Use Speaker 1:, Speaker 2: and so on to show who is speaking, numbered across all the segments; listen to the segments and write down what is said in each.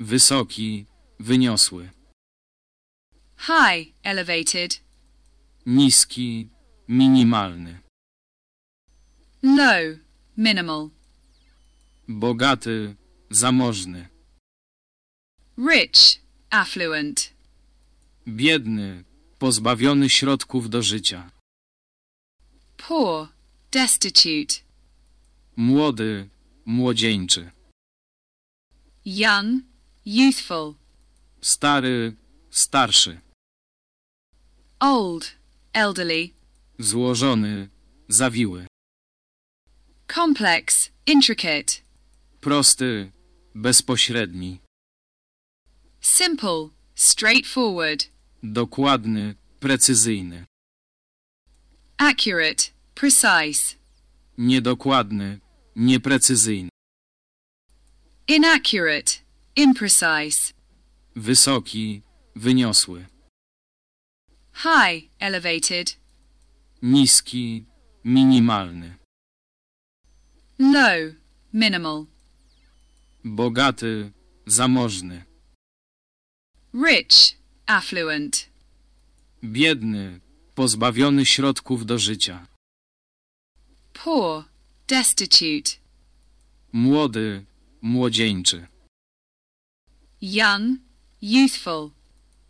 Speaker 1: wysoki, wyniosły.
Speaker 2: high, elevated,
Speaker 1: Niski, minimalny.
Speaker 2: low, minimal,
Speaker 1: Bogaty, zamożny.
Speaker 2: rich, affluent,
Speaker 1: Biedny, pozbawiony środków do życia.
Speaker 2: poor, destitute,
Speaker 1: Młody, młodzieńczy.
Speaker 2: young, youthful,
Speaker 1: Stary, starszy.
Speaker 2: old, elderly,
Speaker 1: Złożony, zawiły.
Speaker 2: complex, intricate,
Speaker 1: Prosty, bezpośredni.
Speaker 2: simple, straightforward,
Speaker 1: Dokładny, precyzyjny.
Speaker 2: accurate, precise,
Speaker 1: Niedokładny, nieprecyzyjny.
Speaker 2: inaccurate, imprecise,
Speaker 1: Wysoki, wyniosły.
Speaker 2: high, elevated,
Speaker 1: Niski, minimalny.
Speaker 2: low, minimal,
Speaker 1: Bogaty, zamożny.
Speaker 2: rich, affluent,
Speaker 1: Biedny, pozbawiony środków do życia.
Speaker 2: poor, destitute,
Speaker 1: Młody, młodzieńczy.
Speaker 2: Young, youthful,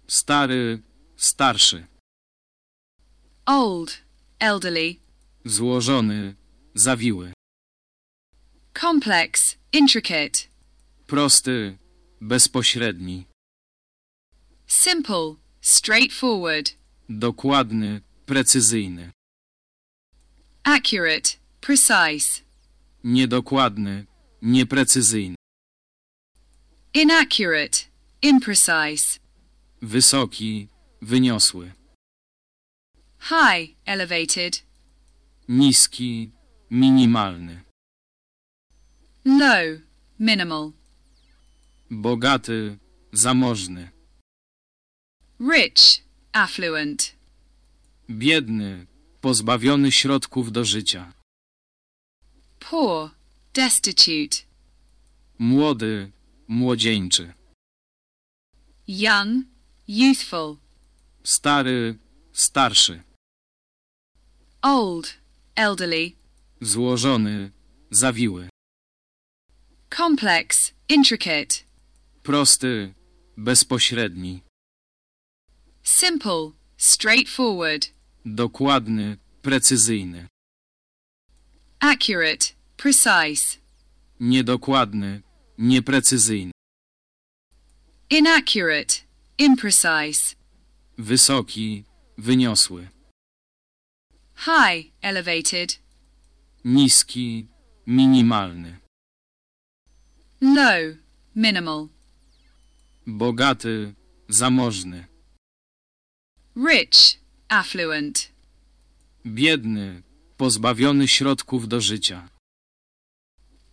Speaker 1: Stary, starszy.
Speaker 2: old, elderly,
Speaker 1: Złożony, zawiły.
Speaker 2: complex, intricate,
Speaker 1: Prosty, bezpośredni.
Speaker 2: simple, straightforward,
Speaker 1: Dokładny, precyzyjny.
Speaker 2: accurate, precise,
Speaker 1: Niedokładny, nieprecyzyjny.
Speaker 2: Inaccurate, imprecise,
Speaker 1: Wysoki, wyniosły.
Speaker 2: high, elevated,
Speaker 1: Niski, minimalny.
Speaker 2: low, minimal,
Speaker 1: Bogaty, zamożny.
Speaker 2: rich, affluent,
Speaker 1: Biedny, pozbawiony środków do życia.
Speaker 2: poor, destitute,
Speaker 1: Młody, młodzieńczy.
Speaker 2: young, youthful,
Speaker 1: Stary, starszy.
Speaker 2: old, elderly,
Speaker 1: Złożony, zawiły.
Speaker 2: complex, intricate,
Speaker 1: Prosty, bezpośredni.
Speaker 2: simple, straightforward,
Speaker 1: Dokładny, precyzyjny.
Speaker 2: accurate, precise,
Speaker 1: Niedokładny, nieprecyzyjny.
Speaker 2: inaccurate, imprecise,
Speaker 1: Wysoki, wyniosły.
Speaker 2: high, elevated,
Speaker 1: Niski, minimalny.
Speaker 2: low, minimal,
Speaker 1: Bogaty, zamożny.
Speaker 2: rich, affluent,
Speaker 1: Biedny, pozbawiony środków do życia.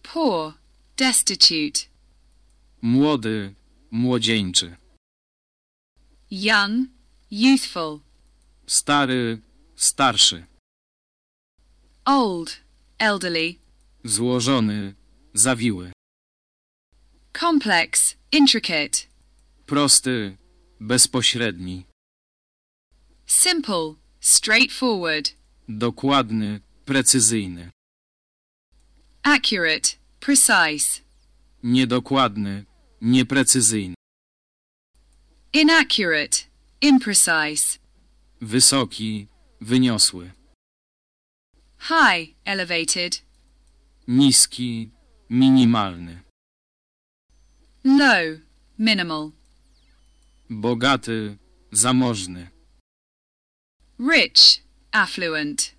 Speaker 2: poor, destitute,
Speaker 1: Młody, młodzieńczy.
Speaker 2: young, youthful,
Speaker 1: Stary, starszy.
Speaker 2: old, elderly,
Speaker 1: Złożony, zawiły.
Speaker 2: complex, intricate,
Speaker 1: Prosty, bezpośredni.
Speaker 2: simple, straightforward,
Speaker 1: Dokładny, precyzyjny.
Speaker 2: accurate, precise,
Speaker 1: Niedokładny, nieprecyzyjny.
Speaker 2: inaccurate, imprecise,
Speaker 1: Wysoki, wyniosły.
Speaker 2: high, elevated,
Speaker 1: Niski, minimalny.
Speaker 2: low, minimal,
Speaker 1: Bogaty, zamożny.
Speaker 2: rich, affluent,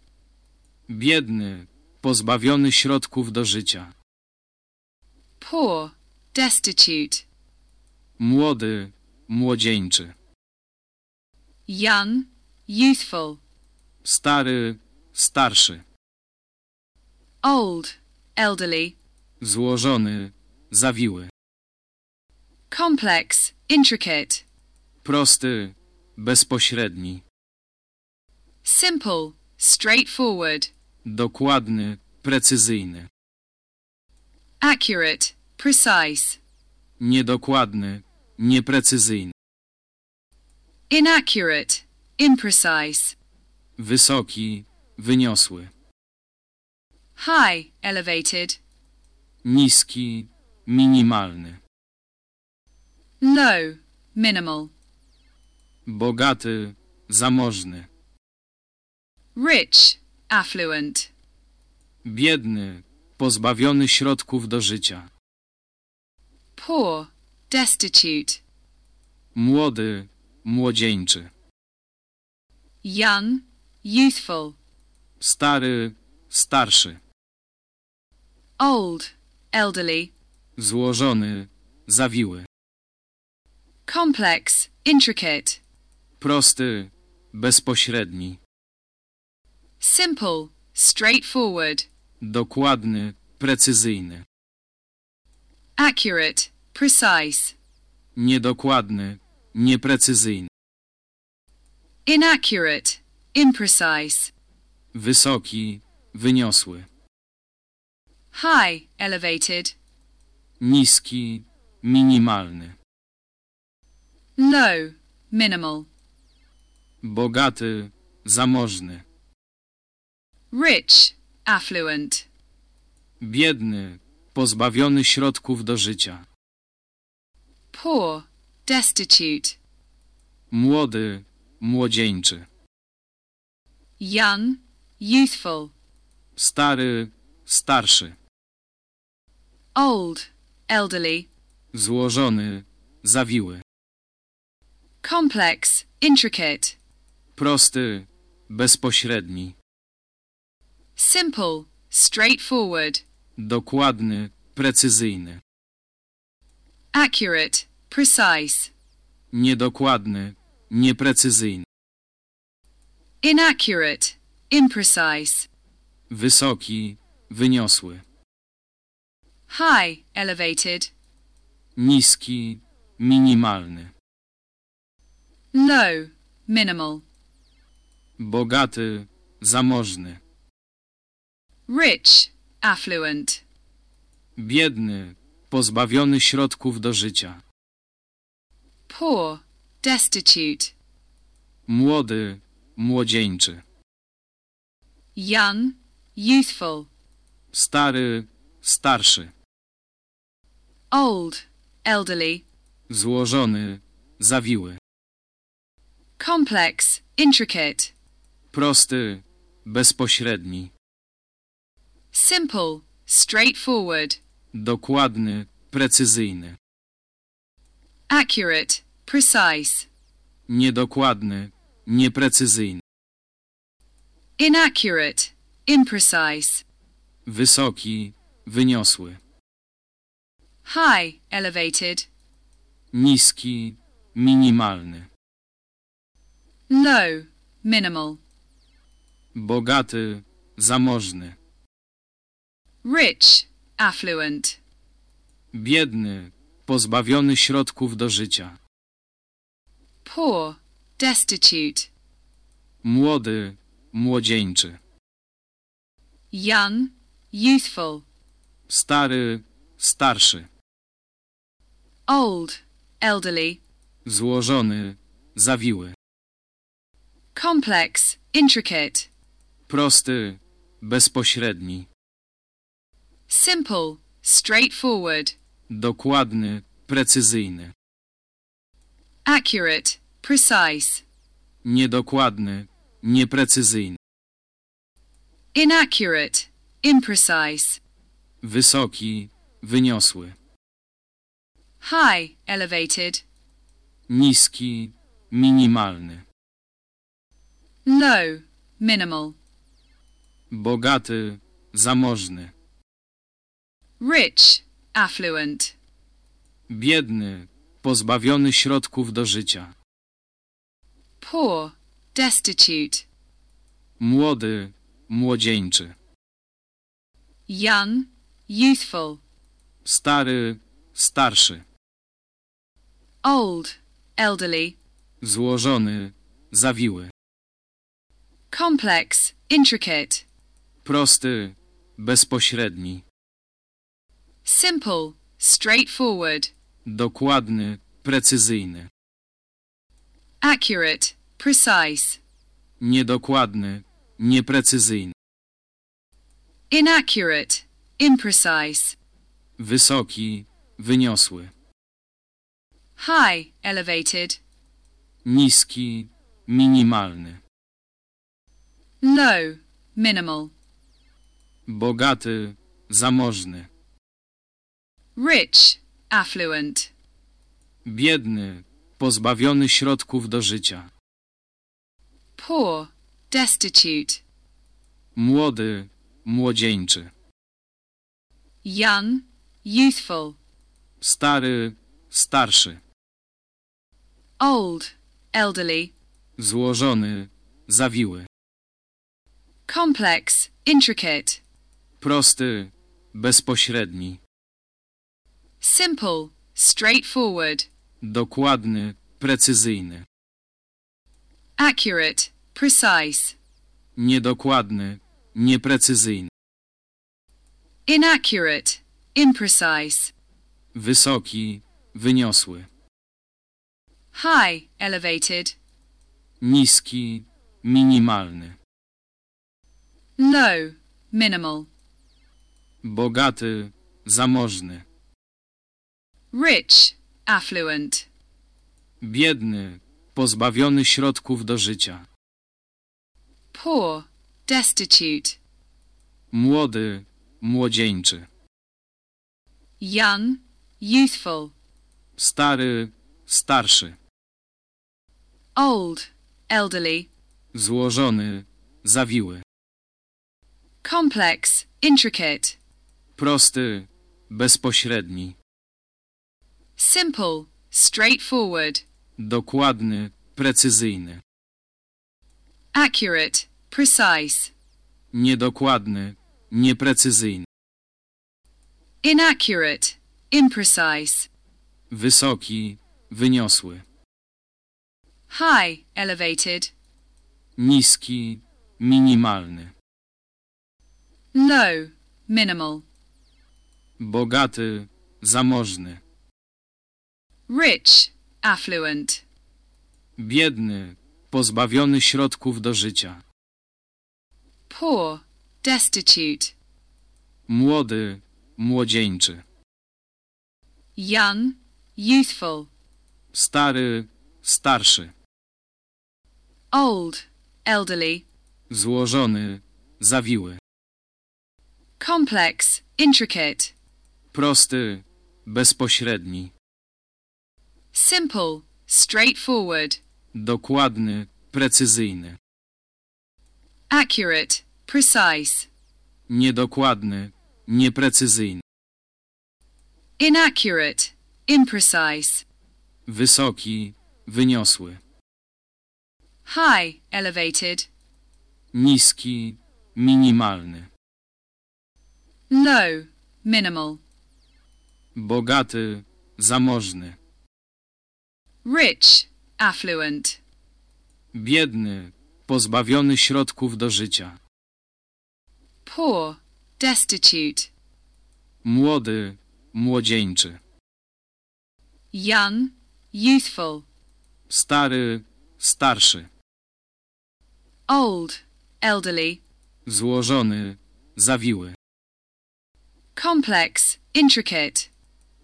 Speaker 1: Biedny, pozbawiony środków do życia.
Speaker 2: Poor, destitute,
Speaker 1: Młody, młodzieńczy.
Speaker 2: young, youthful,
Speaker 1: Stary, starszy.
Speaker 2: old, elderly,
Speaker 1: Złożony, zawiły.
Speaker 2: complex, intricate,
Speaker 1: Prosty, bezpośredni.
Speaker 2: simple, straightforward,
Speaker 1: Dokładny, precyzyjny.
Speaker 2: Accurate, precise,
Speaker 1: niedokładny, nieprecyzyjny,
Speaker 2: inaccurate, imprecise,
Speaker 1: wysoki, wyniosły,
Speaker 2: high, elevated,
Speaker 1: niski, minimalny,
Speaker 2: low, minimal,
Speaker 1: bogaty, zamożny,
Speaker 2: rich, affluent,
Speaker 1: biedny, pozbawiony środków do życia,
Speaker 2: poor, destitute,
Speaker 1: młody, młodzieńczy,
Speaker 2: young, youthful,
Speaker 1: stary, starszy,
Speaker 2: old, elderly,
Speaker 1: złożony, zawiły,
Speaker 2: complex, intricate,
Speaker 1: prosty, bezpośredni,
Speaker 2: simple, straightforward,
Speaker 1: dokładny, precyzyjny,
Speaker 2: accurate, precise,
Speaker 1: niedokładny, nieprecyzyjny,
Speaker 2: inaccurate, imprecise,
Speaker 1: wysoki, wyniosły,
Speaker 2: high, elevated,
Speaker 1: niski, minimalny,
Speaker 2: low, minimal,
Speaker 1: bogaty, zamożny,
Speaker 2: rich, affluent,
Speaker 1: biedny, pozbawiony środków do życia,
Speaker 2: poor, destitute,
Speaker 1: młody, młodzieńczy,
Speaker 2: young, youthful,
Speaker 1: stary, starszy,
Speaker 2: old, elderly,
Speaker 1: złożony, zawiły,
Speaker 2: complex, intricate,
Speaker 1: prosty, bezpośredni,
Speaker 2: simple, straightforward,
Speaker 1: dokładny, precyzyjny,
Speaker 2: accurate, precise,
Speaker 1: niedokładny, nieprecyzyjny,
Speaker 2: inaccurate, imprecise,
Speaker 1: wysoki, wyniosły,
Speaker 2: high, elevated,
Speaker 1: niski, minimalny,
Speaker 2: low, minimal,
Speaker 1: bogaty, zamożny,
Speaker 2: rich, affluent,
Speaker 1: biedny, pozbawiony środków do życia,
Speaker 2: poor, destitute,
Speaker 1: młody, młodzieńczy,
Speaker 2: young, youthful,
Speaker 1: stary, starszy,
Speaker 2: old, elderly,
Speaker 1: złożony, zawiły,
Speaker 2: complex, intricate,
Speaker 1: prosty, bezpośredni,
Speaker 2: simple, straightforward,
Speaker 1: dokładny, precyzyjny,
Speaker 2: accurate, precise,
Speaker 1: niedokładny, nieprecyzyjny,
Speaker 2: inaccurate, imprecise,
Speaker 1: wysoki, wyniosły,
Speaker 2: high, elevated,
Speaker 1: niski, minimalny,
Speaker 2: low, minimal,
Speaker 1: bogaty, zamożny,
Speaker 2: rich, affluent,
Speaker 1: biedny, pozbawiony środków do życia,
Speaker 2: poor, destitute,
Speaker 1: młody, młodzieńczy,
Speaker 2: young, youthful,
Speaker 1: stary, starszy,
Speaker 2: old, elderly,
Speaker 1: złożony, zawiły,
Speaker 2: complex, intricate,
Speaker 1: prosty, bezpośredni,
Speaker 2: simple, straightforward,
Speaker 1: dokładny, precyzyjny,
Speaker 2: accurate, precise,
Speaker 1: niedokładny, nieprecyzyjny,
Speaker 2: inaccurate, imprecise,
Speaker 1: wysoki, wyniosły,
Speaker 2: high, elevated,
Speaker 1: niski, minimalny,
Speaker 2: low, minimal,
Speaker 1: bogaty, zamożny,
Speaker 2: rich, affluent,
Speaker 1: biedny, pozbawiony środków do życia,
Speaker 2: poor, destitute,
Speaker 1: młody, młodzieńczy,
Speaker 2: young, youthful,
Speaker 1: stary, starszy,
Speaker 2: old, elderly,
Speaker 1: złożony, zawiły,
Speaker 2: complex, intricate,
Speaker 1: prosty, bezpośredni,
Speaker 2: simple, straightforward,
Speaker 1: Dokładny, precyzyjny.
Speaker 2: accurate, precise,
Speaker 1: Niedokładny, nieprecyzyjny.
Speaker 2: inaccurate, imprecise,
Speaker 1: Wysoki, wyniosły.
Speaker 2: high, elevated,
Speaker 1: Niski, minimalny.
Speaker 2: low, minimal,
Speaker 1: Bogaty, zamożny.
Speaker 2: Rich, affluent,
Speaker 1: Biedny, pozbawiony środków do życia.
Speaker 2: poor, destitute,
Speaker 1: Młody, młodzieńczy.
Speaker 2: young, youthful,
Speaker 1: Stary, starszy.
Speaker 2: old, elderly,
Speaker 1: Złożony, zawiły.
Speaker 2: complex, intricate,
Speaker 1: Prosty, bezpośredni.
Speaker 2: Simple, straightforward,
Speaker 1: Dokładny, precyzyjny.
Speaker 2: accurate, precise,
Speaker 1: Niedokładny, nieprecyzyjny.
Speaker 2: inaccurate, imprecise,
Speaker 1: Wysoki, wyniosły.
Speaker 2: high, elevated,
Speaker 1: Niski, minimalny.
Speaker 2: low, minimal,
Speaker 1: Bogaty, zamożny.
Speaker 2: Rich, affluent,
Speaker 1: Biedny, pozbawiony środków do życia.
Speaker 2: poor, destitute,
Speaker 1: Młody, młodzieńczy.
Speaker 2: young, youthful,
Speaker 1: Stary, starszy.
Speaker 2: old, elderly,
Speaker 1: Złożony, zawiły.
Speaker 2: complex, intricate,
Speaker 1: Prosty, bezpośredni.
Speaker 2: Simple, straightforward,
Speaker 1: Dokładny, precyzyjny.
Speaker 2: accurate, precise,
Speaker 1: Niedokładny, nieprecyzyjny.
Speaker 2: inaccurate, imprecise,
Speaker 1: Wysoki, wyniosły.
Speaker 2: high, elevated,
Speaker 1: Niski, minimalny.
Speaker 2: low, minimal,
Speaker 1: Bogaty, zamożny.
Speaker 2: Rich, affluent,
Speaker 1: Biedny, pozbawiony środków do życia.
Speaker 2: poor, destitute,
Speaker 1: Młody, młodzieńczy.
Speaker 2: young, youthful,
Speaker 1: Stary, starszy.
Speaker 2: old, elderly,
Speaker 1: Złożony, zawiły.
Speaker 2: complex, intricate,
Speaker 1: Prosty, bezpośredni.
Speaker 2: Simple, straightforward,
Speaker 1: Dokładny, precyzyjny.
Speaker 2: accurate, precise,
Speaker 1: Niedokładny, nieprecyzyjny.
Speaker 2: inaccurate, imprecise,
Speaker 1: Wysoki, wyniosły.
Speaker 2: high, elevated,
Speaker 1: Niski, minimalny.
Speaker 2: low, minimal,
Speaker 1: Bogaty, zamożny.
Speaker 2: Rich, affluent,
Speaker 1: Biedny, pozbawiony środków do życia.
Speaker 2: poor, destitute,
Speaker 1: Młody, młodzieńczy.
Speaker 2: young, youthful,
Speaker 1: Stary, starszy.
Speaker 2: old, elderly,
Speaker 1: Złożony, zawiły.
Speaker 2: complex, intricate,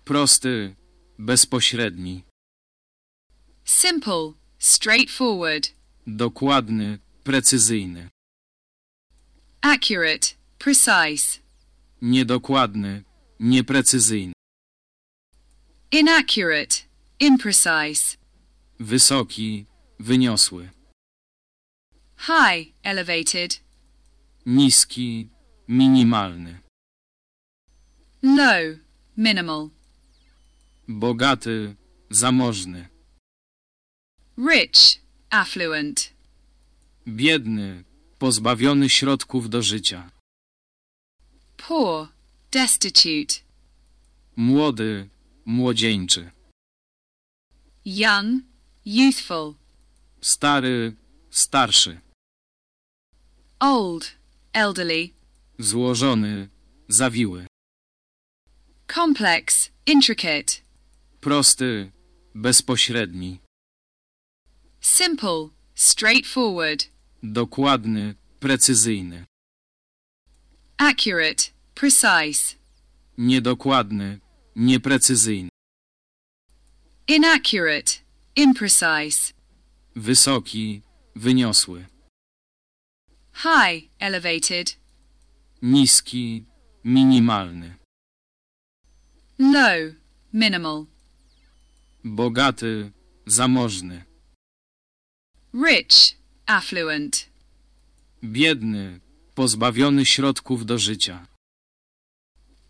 Speaker 1: Prosty, bezpośredni.
Speaker 2: Simple, straightforward,
Speaker 1: Dokładny, precyzyjny.
Speaker 2: accurate, precise,
Speaker 1: Niedokładny, nieprecyzyjny.
Speaker 2: inaccurate, imprecise,
Speaker 1: Wysoki, wyniosły.
Speaker 2: high, elevated,
Speaker 1: Niski, minimalny.
Speaker 2: low, minimal,
Speaker 1: Bogaty, zamożny.
Speaker 2: Rich, affluent,
Speaker 1: Biedny, pozbawiony środków do życia.
Speaker 2: poor, destitute,
Speaker 1: Młody, młodzieńczy.
Speaker 2: young, youthful,
Speaker 1: Stary, starszy.
Speaker 2: old, elderly,
Speaker 1: Złożony, zawiły.
Speaker 2: complex, intricate,
Speaker 1: prosty, bezpośredni,
Speaker 2: simple, straightforward,
Speaker 1: dokładny, precyzyjny,
Speaker 2: accurate, precise,
Speaker 1: niedokładny, nieprecyzyjny,
Speaker 2: inaccurate, imprecise,
Speaker 1: wysoki, wyniosły,
Speaker 2: high, elevated,
Speaker 1: niski, minimalny,
Speaker 2: low, minimal,
Speaker 1: bogaty, zamożny,
Speaker 2: rich, affluent,
Speaker 1: biedny, pozbawiony środków do życia,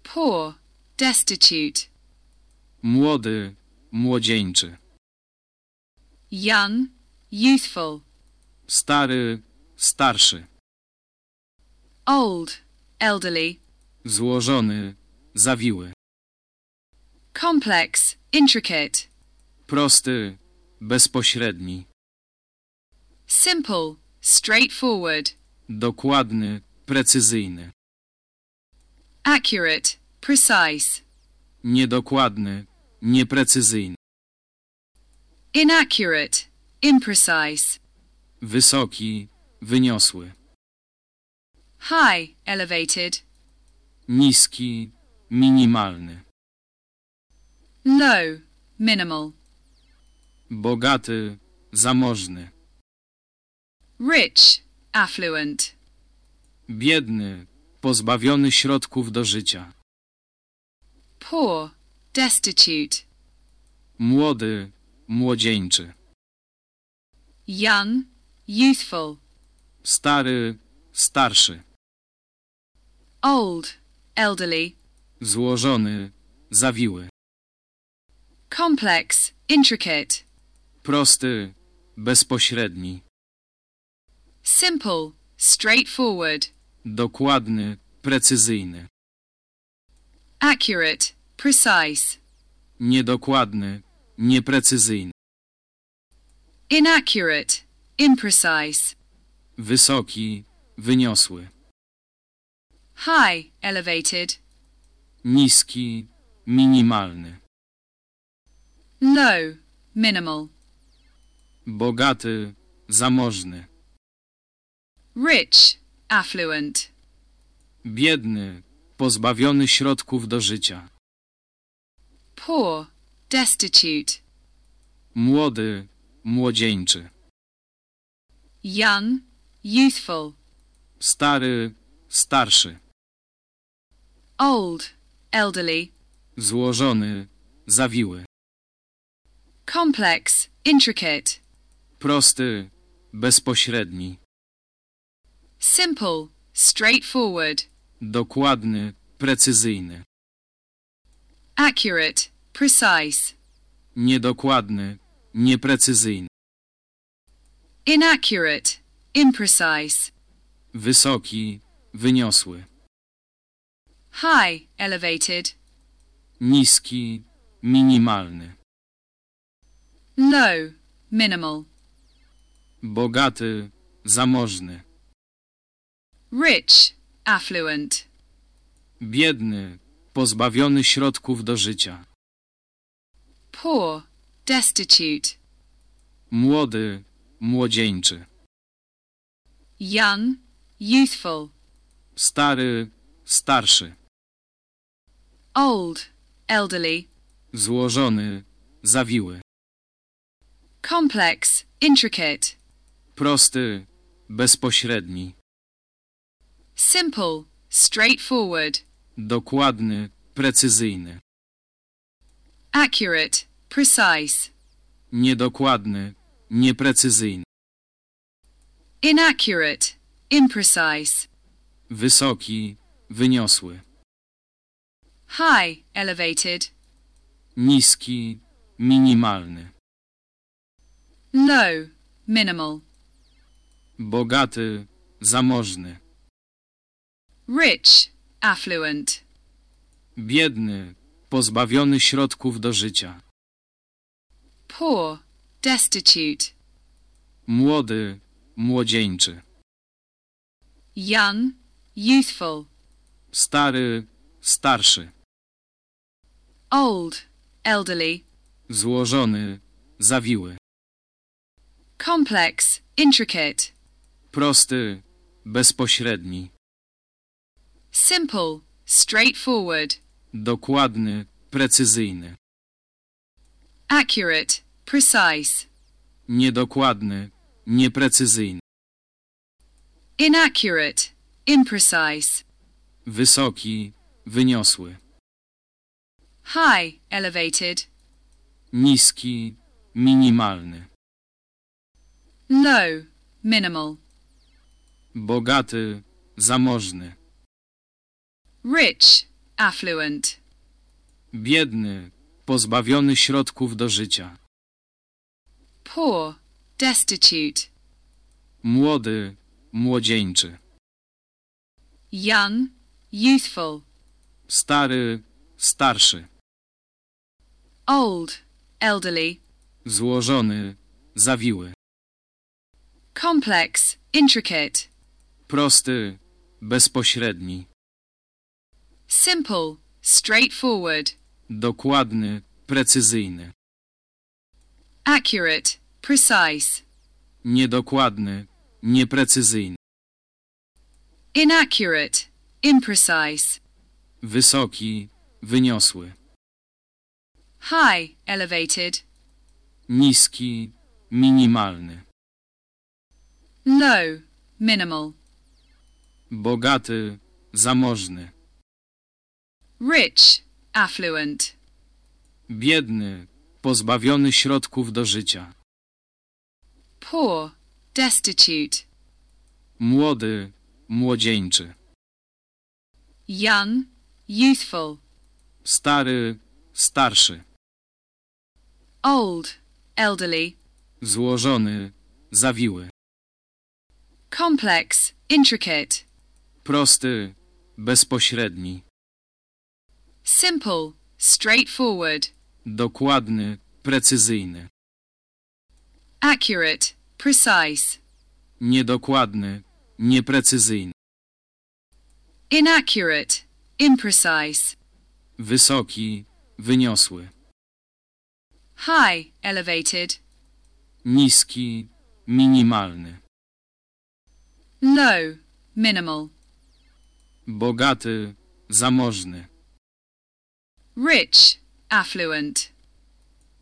Speaker 2: poor, destitute,
Speaker 1: młody, młodzieńczy,
Speaker 2: young, youthful,
Speaker 1: stary, starszy,
Speaker 2: old, elderly,
Speaker 1: złożony, zawiły,
Speaker 2: complex, intricate,
Speaker 1: prosty, bezpośredni,
Speaker 2: simple, straightforward,
Speaker 1: dokładny, precyzyjny,
Speaker 2: accurate, precise,
Speaker 1: niedokładny, nieprecyzyjny,
Speaker 2: inaccurate, imprecise,
Speaker 1: wysoki, wyniosły,
Speaker 2: high, elevated,
Speaker 1: niski, minimalny,
Speaker 2: low, minimal,
Speaker 1: bogaty, zamożny,
Speaker 2: rich, affluent,
Speaker 1: biedny, pozbawiony środków do życia,
Speaker 2: poor, destitute,
Speaker 1: młody, młodzieńczy,
Speaker 2: young, youthful,
Speaker 1: stary, starszy,
Speaker 2: old, elderly,
Speaker 1: złożony, zawiły,
Speaker 2: complex, intricate,
Speaker 1: prosty, bezpośredni,
Speaker 2: simple, straightforward,
Speaker 1: dokładny, precyzyjny,
Speaker 2: accurate, precise,
Speaker 1: niedokładny, nieprecyzyjny,
Speaker 2: inaccurate, imprecise,
Speaker 1: wysoki, wyniosły,
Speaker 2: high, elevated,
Speaker 1: niski, minimalny,
Speaker 2: low, minimal,
Speaker 1: bogaty, zamożny,
Speaker 2: rich, affluent,
Speaker 1: biedny, pozbawiony środków do życia,
Speaker 2: poor, destitute,
Speaker 1: młody, młodzieńczy,
Speaker 2: young, youthful,
Speaker 1: stary, starszy,
Speaker 2: old, elderly,
Speaker 1: złożony, zawiły,
Speaker 2: complex, intricate,
Speaker 1: prosty, bezpośredni,
Speaker 2: simple, straightforward,
Speaker 1: dokładny, precyzyjny,
Speaker 2: accurate, precise,
Speaker 1: niedokładny, nieprecyzyjny,
Speaker 2: inaccurate, imprecise,
Speaker 1: wysoki, wyniosły,
Speaker 2: high, elevated,
Speaker 1: niski, minimalny,
Speaker 2: low, minimal,
Speaker 1: bogaty, zamożny,
Speaker 2: rich, affluent,
Speaker 1: biedny, pozbawiony środków do życia,
Speaker 2: poor, destitute,
Speaker 1: młody, młodzieńczy,
Speaker 2: young, youthful,
Speaker 1: stary, starszy,
Speaker 2: old, elderly,
Speaker 1: złożony, zawiły,
Speaker 2: complex, intricate,
Speaker 1: prosty, bezpośredni,
Speaker 2: simple, straightforward,
Speaker 1: dokładny, precyzyjny,
Speaker 2: accurate, precise,
Speaker 1: niedokładny, nieprecyzyjny,
Speaker 2: inaccurate, imprecise,
Speaker 1: wysoki, wyniosły,
Speaker 2: high, elevated,
Speaker 1: niski, minimalny,
Speaker 2: low, minimal,
Speaker 1: bogaty, zamożny,
Speaker 2: rich, affluent,
Speaker 1: biedny, pozbawiony środków do życia,
Speaker 2: poor, destitute,
Speaker 1: młody, młodzieńczy,
Speaker 2: young, youthful,
Speaker 1: stary, starszy,
Speaker 2: old, elderly,
Speaker 1: złożony, zawiły,
Speaker 2: complex, intricate,
Speaker 1: prosty, bezpośredni,
Speaker 2: simple, straightforward,
Speaker 1: dokładny, precyzyjny,
Speaker 2: accurate, precise,
Speaker 1: niedokładny, nieprecyzyjny,
Speaker 2: inaccurate, imprecise,
Speaker 1: wysoki, wyniosły,
Speaker 2: high, elevated,
Speaker 1: niski, minimalny,
Speaker 2: low, minimal,
Speaker 1: bogaty, zamożny,
Speaker 2: rich, affluent,
Speaker 1: biedny, pozbawiony środków do życia,
Speaker 2: poor, destitute,
Speaker 1: młody, młodzieńczy,
Speaker 2: young, youthful,
Speaker 1: stary, starszy,
Speaker 2: old, elderly,
Speaker 1: złożony, zawiły,
Speaker 2: complex, intricate,
Speaker 1: prosty, bezpośredni,
Speaker 2: simple, straightforward,
Speaker 1: dokładny, precyzyjny,
Speaker 2: accurate, precise,
Speaker 1: niedokładny, nieprecyzyjny,
Speaker 2: inaccurate, imprecise,
Speaker 1: wysoki, wyniosły,
Speaker 2: high, elevated,
Speaker 1: niski, minimalny,
Speaker 2: low, minimal,
Speaker 1: bogaty, zamożny,
Speaker 2: rich, affluent,
Speaker 1: biedny, pozbawiony środków do życia,
Speaker 2: poor, destitute,
Speaker 1: młody, młodzieńczy,
Speaker 2: young, youthful,
Speaker 1: stary, starszy,
Speaker 2: old, elderly,
Speaker 1: złożony, zawiły,
Speaker 2: complex, intricate,
Speaker 1: prosty, bezpośredni,
Speaker 2: simple, straightforward,
Speaker 1: dokładny, precyzyjny,
Speaker 2: accurate, precise,
Speaker 1: niedokładny, nieprecyzyjny,
Speaker 2: inaccurate, imprecise,
Speaker 1: wysoki, wyniosły,
Speaker 2: high, elevated,
Speaker 1: niski, minimalny,
Speaker 2: low, minimal,
Speaker 1: bogaty, zamożny,
Speaker 2: rich, affluent,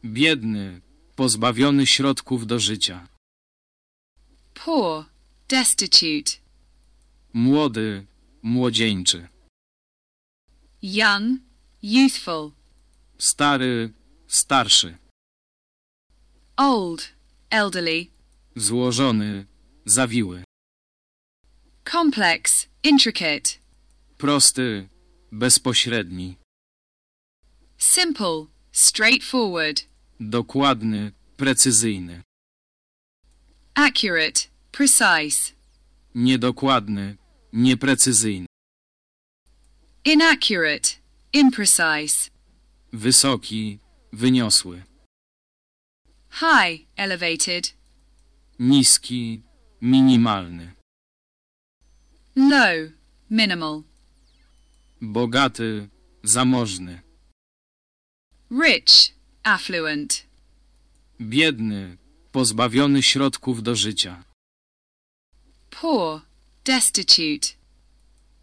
Speaker 1: biedny, pozbawiony środków do życia,
Speaker 2: poor, destitute,
Speaker 1: młody, młodzieńczy,
Speaker 2: young, youthful,
Speaker 1: stary, starszy,
Speaker 2: old, elderly,
Speaker 1: złożony, zawiły,
Speaker 2: complex, intricate,
Speaker 1: prosty, bezpośredni,
Speaker 2: simple, straightforward,
Speaker 1: dokładny, precyzyjny,
Speaker 2: accurate, precise,
Speaker 1: niedokładny, nieprecyzyjny,
Speaker 2: inaccurate, imprecise,
Speaker 1: wysoki, wyniosły,
Speaker 2: high, elevated,
Speaker 1: niski, minimalny,
Speaker 2: low, minimal,
Speaker 1: bogaty, zamożny,
Speaker 2: rich, affluent,
Speaker 1: biedny, pozbawiony środków do życia,
Speaker 2: poor, destitute,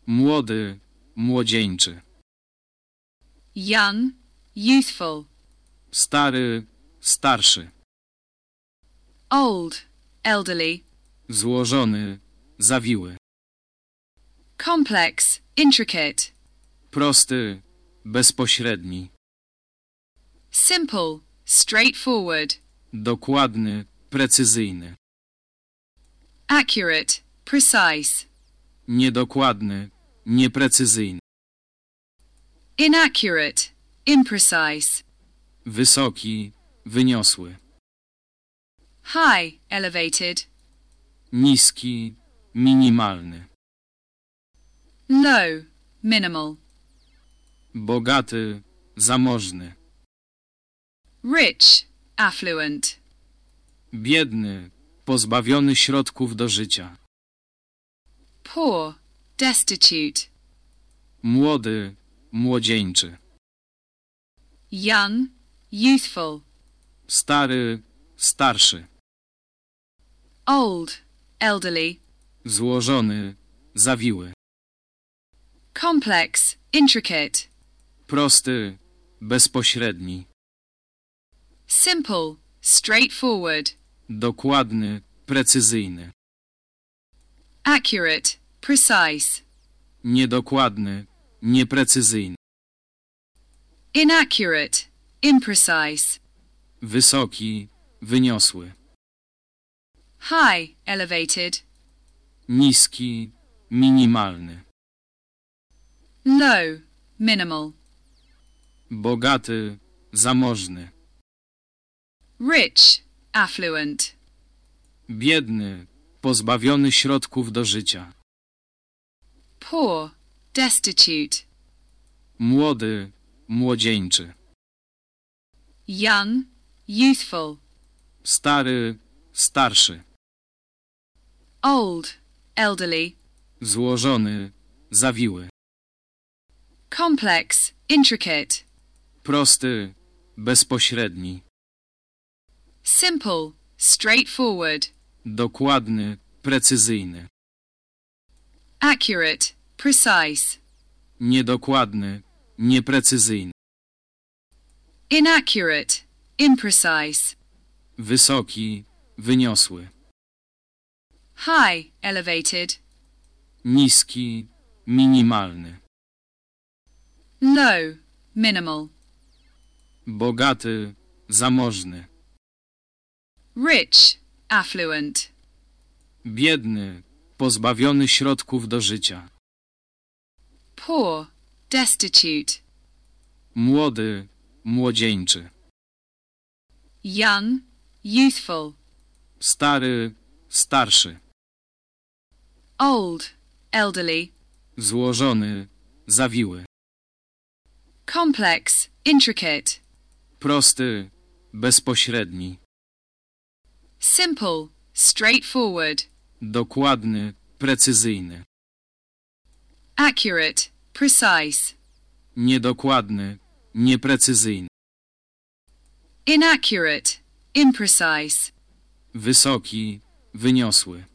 Speaker 1: młody, młodzieńczy,
Speaker 2: young, youthful,
Speaker 1: stary, starszy,
Speaker 2: old, elderly,
Speaker 1: złożony, zawiły,
Speaker 2: complex, intricate,
Speaker 1: prosty, bezpośredni,
Speaker 2: simple, straightforward,
Speaker 1: dokładny, precyzyjny,
Speaker 2: accurate, precise,
Speaker 1: niedokładny, nieprecyzyjny,
Speaker 2: inaccurate, imprecise,
Speaker 1: wysoki, wyniosły,
Speaker 2: high, elevated,
Speaker 1: niski, minimalny,
Speaker 2: low, minimal,
Speaker 1: bogaty, zamożny,
Speaker 2: rich, affluent,
Speaker 1: biedny, pozbawiony środków do życia,
Speaker 2: poor, destitute,
Speaker 1: młody, młodzieńczy,
Speaker 2: young, youthful,
Speaker 1: stary, starszy,
Speaker 2: old, elderly,
Speaker 1: złożony, zawiły,
Speaker 2: complex, intricate,
Speaker 1: prosty, bezpośredni,
Speaker 2: simple, straightforward,
Speaker 1: dokładny, precyzyjny,
Speaker 2: accurate, precise,
Speaker 1: niedokładny, nieprecyzyjny,
Speaker 2: inaccurate, imprecise,
Speaker 1: wysoki, wyniosły,
Speaker 2: high, elevated,
Speaker 1: niski, minimalny,
Speaker 2: low, minimal,
Speaker 1: bogaty, zamożny,
Speaker 2: rich, affluent,
Speaker 1: biedny, pozbawiony środków do życia,
Speaker 2: poor, destitute,
Speaker 1: młody, młodzieńczy,
Speaker 2: young, youthful,
Speaker 1: stary, starszy,
Speaker 2: old, elderly,
Speaker 1: złożony, zawiły,
Speaker 2: complex, intricate,
Speaker 1: prosty, bezpośredni,
Speaker 2: simple, straightforward,
Speaker 1: dokładny, precyzyjny,
Speaker 2: accurate, precise,
Speaker 1: niedokładny, nieprecyzyjny,
Speaker 2: inaccurate, imprecise,
Speaker 1: wysoki, wyniosły,
Speaker 2: high, elevated,
Speaker 1: niski, minimalny,
Speaker 2: low, minimal,
Speaker 1: bogaty, zamożny,
Speaker 2: rich, affluent,
Speaker 1: biedny, pozbawiony środków do życia,
Speaker 2: poor, destitute,
Speaker 1: młody, młodzieńczy,
Speaker 2: young, youthful,
Speaker 1: stary, starszy,
Speaker 2: old, elderly,
Speaker 1: złożony, zawiły,
Speaker 2: complex, intricate,
Speaker 1: prosty, bezpośredni,
Speaker 2: simple, straightforward,
Speaker 1: dokładny, precyzyjny,
Speaker 2: accurate, precise,
Speaker 1: niedokładny, nieprecyzyjny,
Speaker 2: inaccurate, imprecise,
Speaker 1: wysoki, wyniosły,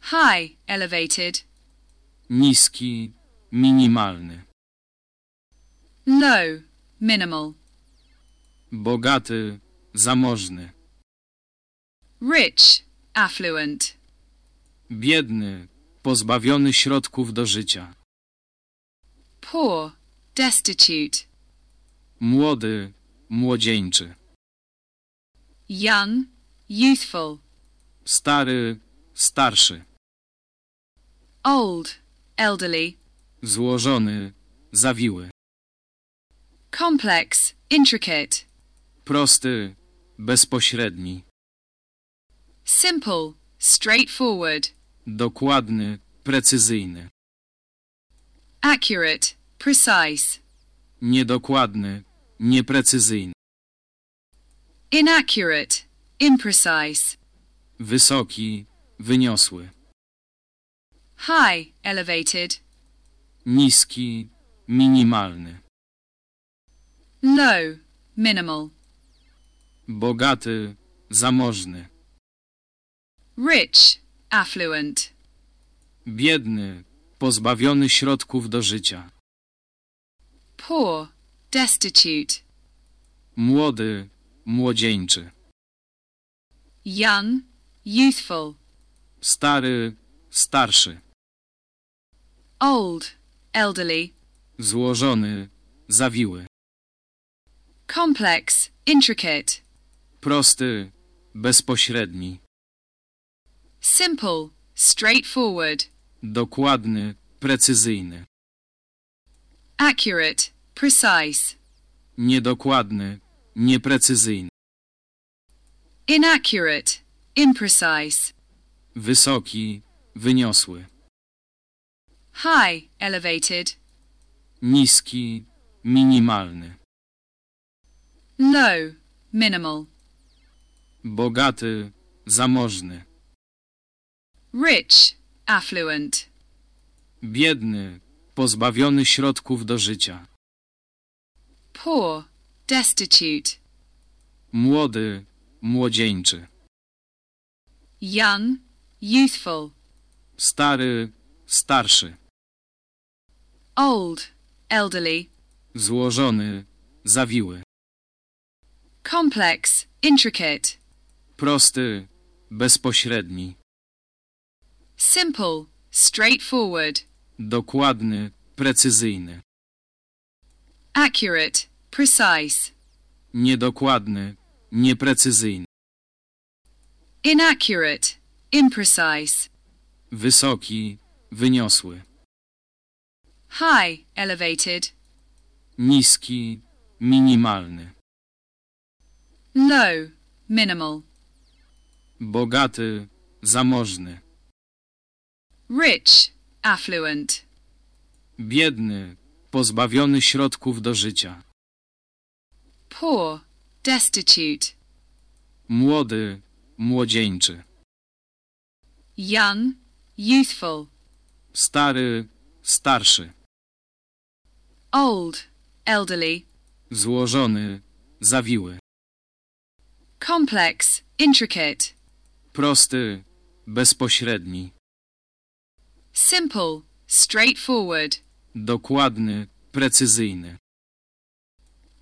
Speaker 2: high, elevated,
Speaker 1: niski, minimalny,
Speaker 2: low, minimal,
Speaker 1: bogaty, zamożny,
Speaker 2: rich, affluent,
Speaker 1: biedny, pozbawiony środków do życia,
Speaker 2: poor, destitute,
Speaker 1: młody, młodzieńczy,
Speaker 2: young, youthful,
Speaker 1: stary, starszy,
Speaker 2: old, elderly,
Speaker 1: złożony, zawiły,
Speaker 2: complex, intricate,
Speaker 1: prosty, bezpośredni,
Speaker 2: simple, straightforward,
Speaker 1: dokładny, precyzyjny,
Speaker 2: accurate, precise,
Speaker 1: niedokładny, nieprecyzyjny,
Speaker 2: inaccurate, imprecise,
Speaker 1: wysoki, wyniosły,
Speaker 2: high, elevated,
Speaker 1: niski, minimalny,
Speaker 2: low, minimal,
Speaker 1: bogaty, zamożny,
Speaker 2: rich, affluent,
Speaker 1: biedny, pozbawiony środków do życia,
Speaker 2: poor, destitute,
Speaker 1: młody, młodzieńczy,
Speaker 2: young, youthful,
Speaker 1: stary, starszy,
Speaker 2: old, elderly,
Speaker 1: złożony, zawiły,
Speaker 2: complex, intricate,
Speaker 1: prosty, bezpośredni,
Speaker 2: simple, straightforward,
Speaker 1: dokładny, precyzyjny,
Speaker 2: accurate, precise,
Speaker 1: niedokładny, nieprecyzyjny,
Speaker 2: inaccurate, imprecise,
Speaker 1: wysoki, wyniosły,
Speaker 2: high, elevated,
Speaker 1: niski, minimalny,
Speaker 2: low, minimal,
Speaker 1: bogaty, zamożny,
Speaker 2: rich, affluent,
Speaker 1: biedny, pozbawiony środków do życia,
Speaker 2: poor, destitute,
Speaker 1: Młody, młodzieńczy.
Speaker 2: young, youthful,
Speaker 1: Stary, starszy.
Speaker 2: old, elderly,
Speaker 1: Złożony, zawiły.
Speaker 2: complex, intricate,
Speaker 1: Prosty, bezpośredni.
Speaker 2: Simple, straightforward,
Speaker 1: Dokładny, precyzyjny.
Speaker 2: accurate, precise,
Speaker 1: Niedokładny, nieprecyzyjny.
Speaker 2: inaccurate, imprecise,
Speaker 1: Wysoki, wyniosły.
Speaker 2: high, elevated,
Speaker 1: Niski, minimalny.
Speaker 2: low, minimal,
Speaker 1: Bogaty, zamożny.
Speaker 2: Rich, affluent,
Speaker 1: Biedny, pozbawiony środków do życia.
Speaker 2: poor, destitute,
Speaker 1: Młody, młodzieńczy.
Speaker 2: young, youthful,
Speaker 1: Stary, starszy.
Speaker 2: old, elderly,
Speaker 1: Złożony, zawiły.
Speaker 2: complex, intricate,
Speaker 1: Prosty, bezpośredni.
Speaker 2: Simple, straightforward,
Speaker 1: Dokładny, precyzyjny.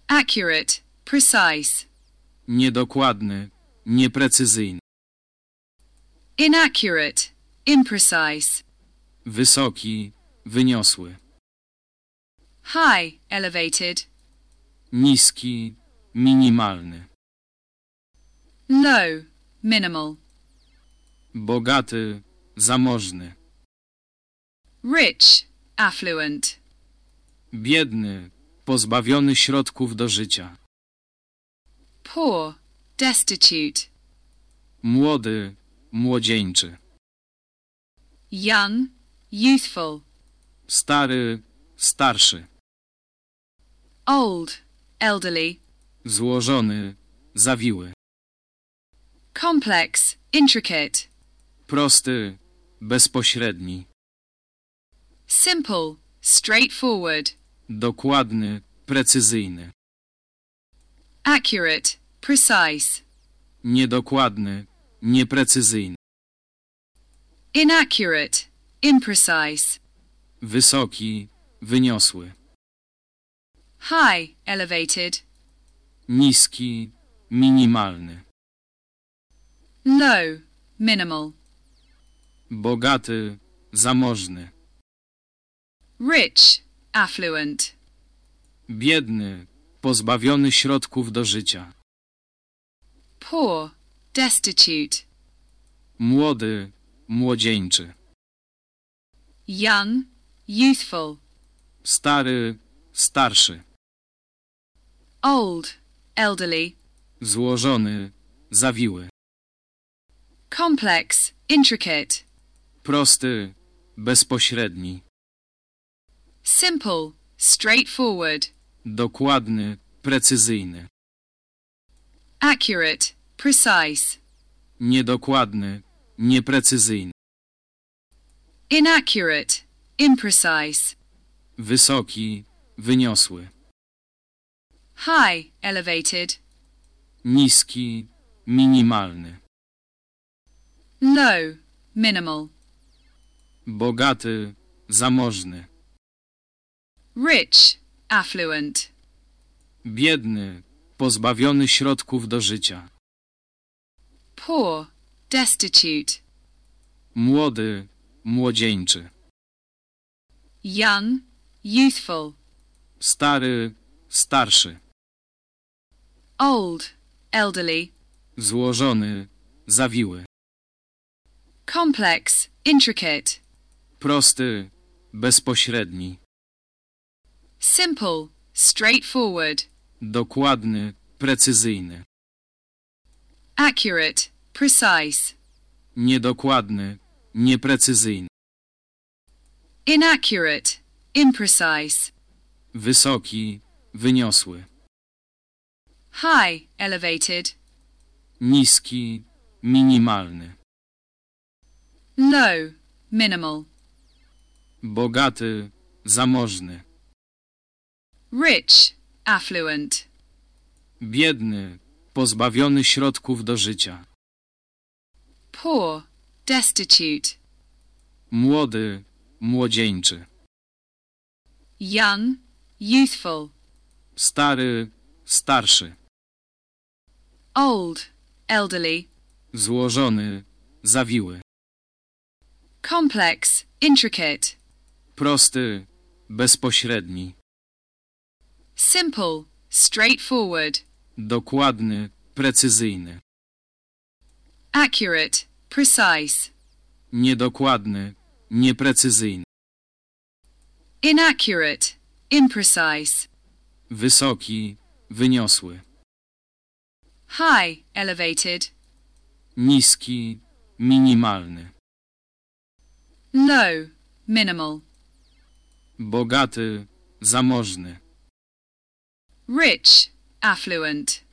Speaker 2: accurate, precise,
Speaker 1: Niedokładny, nieprecyzyjny.
Speaker 2: inaccurate, imprecise,
Speaker 1: Wysoki, wyniosły.
Speaker 2: high, elevated,
Speaker 1: Niski, minimalny.
Speaker 2: low, minimal,
Speaker 1: Bogaty, zamożny.
Speaker 2: Rich, affluent,
Speaker 1: Biedny, pozbawiony środków do życia.
Speaker 2: poor, destitute,
Speaker 1: Młody, młodzieńczy.
Speaker 2: young, youthful,
Speaker 1: Stary, starszy.
Speaker 2: old, elderly,
Speaker 1: Złożony, zawiły.
Speaker 2: complex, intricate,
Speaker 1: Prosty, bezpośredni.
Speaker 2: Simple, straightforward,
Speaker 1: Dokładny, precyzyjny.
Speaker 2: accurate, precise,
Speaker 1: Niedokładny, nieprecyzyjny.
Speaker 2: inaccurate, imprecise,
Speaker 1: Wysoki, wyniosły.
Speaker 2: high, elevated,
Speaker 1: Niski, minimalny.
Speaker 2: low, minimal,
Speaker 1: Bogaty, zamożny.
Speaker 2: Rich, affluent,
Speaker 1: Biedny, pozbawiony środków do życia.
Speaker 2: poor, destitute,
Speaker 1: Młody, młodzieńczy.
Speaker 2: young, youthful,
Speaker 1: Stary, starszy.
Speaker 2: old, elderly,
Speaker 1: Złożony, zawiły.
Speaker 2: complex, intricate,
Speaker 1: Prosty, bezpośredni.
Speaker 2: Simple, straightforward,
Speaker 1: Dokładny, precyzyjny.
Speaker 2: accurate, precise,
Speaker 1: Niedokładny, nieprecyzyjny.
Speaker 2: inaccurate, imprecise,
Speaker 1: Wysoki, wyniosły.
Speaker 2: high, elevated,
Speaker 1: Niski, minimalny.
Speaker 2: low, minimal,
Speaker 1: Bogaty, zamożny.
Speaker 2: Rich, affluent,
Speaker 1: Biedny, pozbawiony środków do życia.
Speaker 2: poor, destitute,
Speaker 1: Młody, młodzieńczy.
Speaker 2: young, youthful,
Speaker 1: Stary, starszy.
Speaker 2: old, elderly,
Speaker 1: Złożony, zawiły.
Speaker 2: complex, intricate,
Speaker 1: Prosty, bezpośredni.
Speaker 2: Simple, straightforward,
Speaker 1: Dokładny, precyzyjny.
Speaker 2: accurate, precise,
Speaker 1: Niedokładny, nieprecyzyjny.
Speaker 2: inaccurate, imprecise,
Speaker 1: Wysoki, wyniosły.
Speaker 2: high, elevated,
Speaker 1: Niski, minimalny.
Speaker 2: low, minimal,
Speaker 1: Bogaty, zamożny.
Speaker 2: Rich, affluent,
Speaker 1: Biedny, pozbawiony środków do życia.
Speaker 2: poor, destitute,
Speaker 1: Młody, młodzieńczy.
Speaker 2: young, youthful,
Speaker 1: Stary, starszy.
Speaker 2: old, elderly,
Speaker 1: Złożony, zawiły.
Speaker 2: complex, intricate,
Speaker 1: Prosty, bezpośredni.
Speaker 2: Simple, straightforward,
Speaker 1: Dokładny, precyzyjny.
Speaker 2: accurate, precise,
Speaker 1: Niedokładny, nieprecyzyjny.
Speaker 2: inaccurate, imprecise,
Speaker 1: Wysoki, wyniosły.
Speaker 2: high, elevated,
Speaker 1: Niski, minimalny.
Speaker 2: low, minimal,
Speaker 1: Bogaty, zamożny.
Speaker 2: Rich, affluent,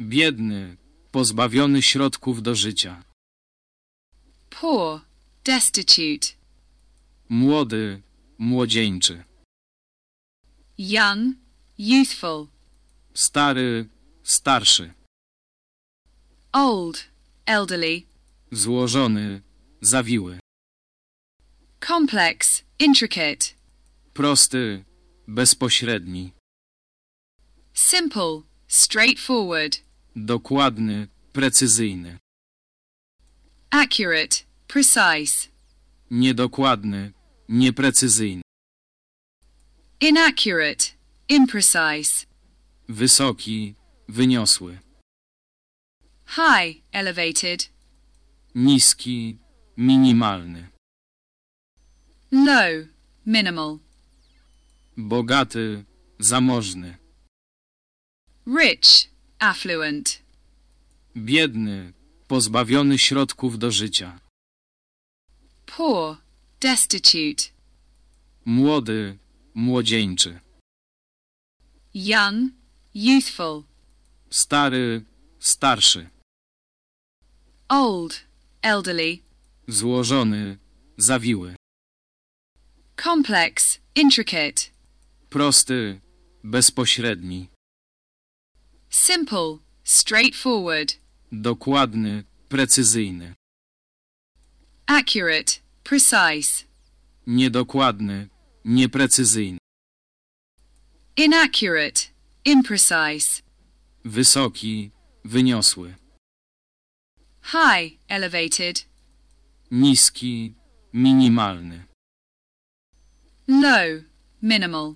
Speaker 1: Biedny, pozbawiony środków do życia.
Speaker 2: poor, destitute,
Speaker 1: Młody, młodzieńczy.
Speaker 2: young, youthful,
Speaker 1: Stary, starszy.
Speaker 2: old, elderly,
Speaker 1: Złożony, zawiły.
Speaker 2: complex, intricate,
Speaker 1: Prosty, bezpośredni.
Speaker 2: Simple, straightforward,
Speaker 1: Dokładny, precyzyjny.
Speaker 2: accurate, precise,
Speaker 1: Niedokładny, nieprecyzyjny.
Speaker 2: inaccurate, imprecise,
Speaker 1: Wysoki, wyniosły.
Speaker 2: high, elevated,
Speaker 1: Niski, minimalny.
Speaker 2: low, minimal,
Speaker 1: Bogaty, zamożny.
Speaker 2: Rich, affluent,
Speaker 1: Biedny, pozbawiony środków do życia.
Speaker 2: poor, destitute,
Speaker 1: Młody, młodzieńczy.
Speaker 2: young, youthful,
Speaker 1: Stary, starszy.
Speaker 2: old, elderly,
Speaker 1: Złożony, zawiły.
Speaker 2: complex, intricate,
Speaker 1: Prosty, bezpośredni.
Speaker 2: Simple, straightforward,
Speaker 1: Dokładny, precyzyjny.
Speaker 2: accurate, precise,
Speaker 1: Niedokładny, nieprecyzyjny.
Speaker 2: inaccurate, imprecise,
Speaker 1: Wysoki, wyniosły.
Speaker 2: high, elevated,
Speaker 1: Niski, minimalny.
Speaker 2: low, minimal,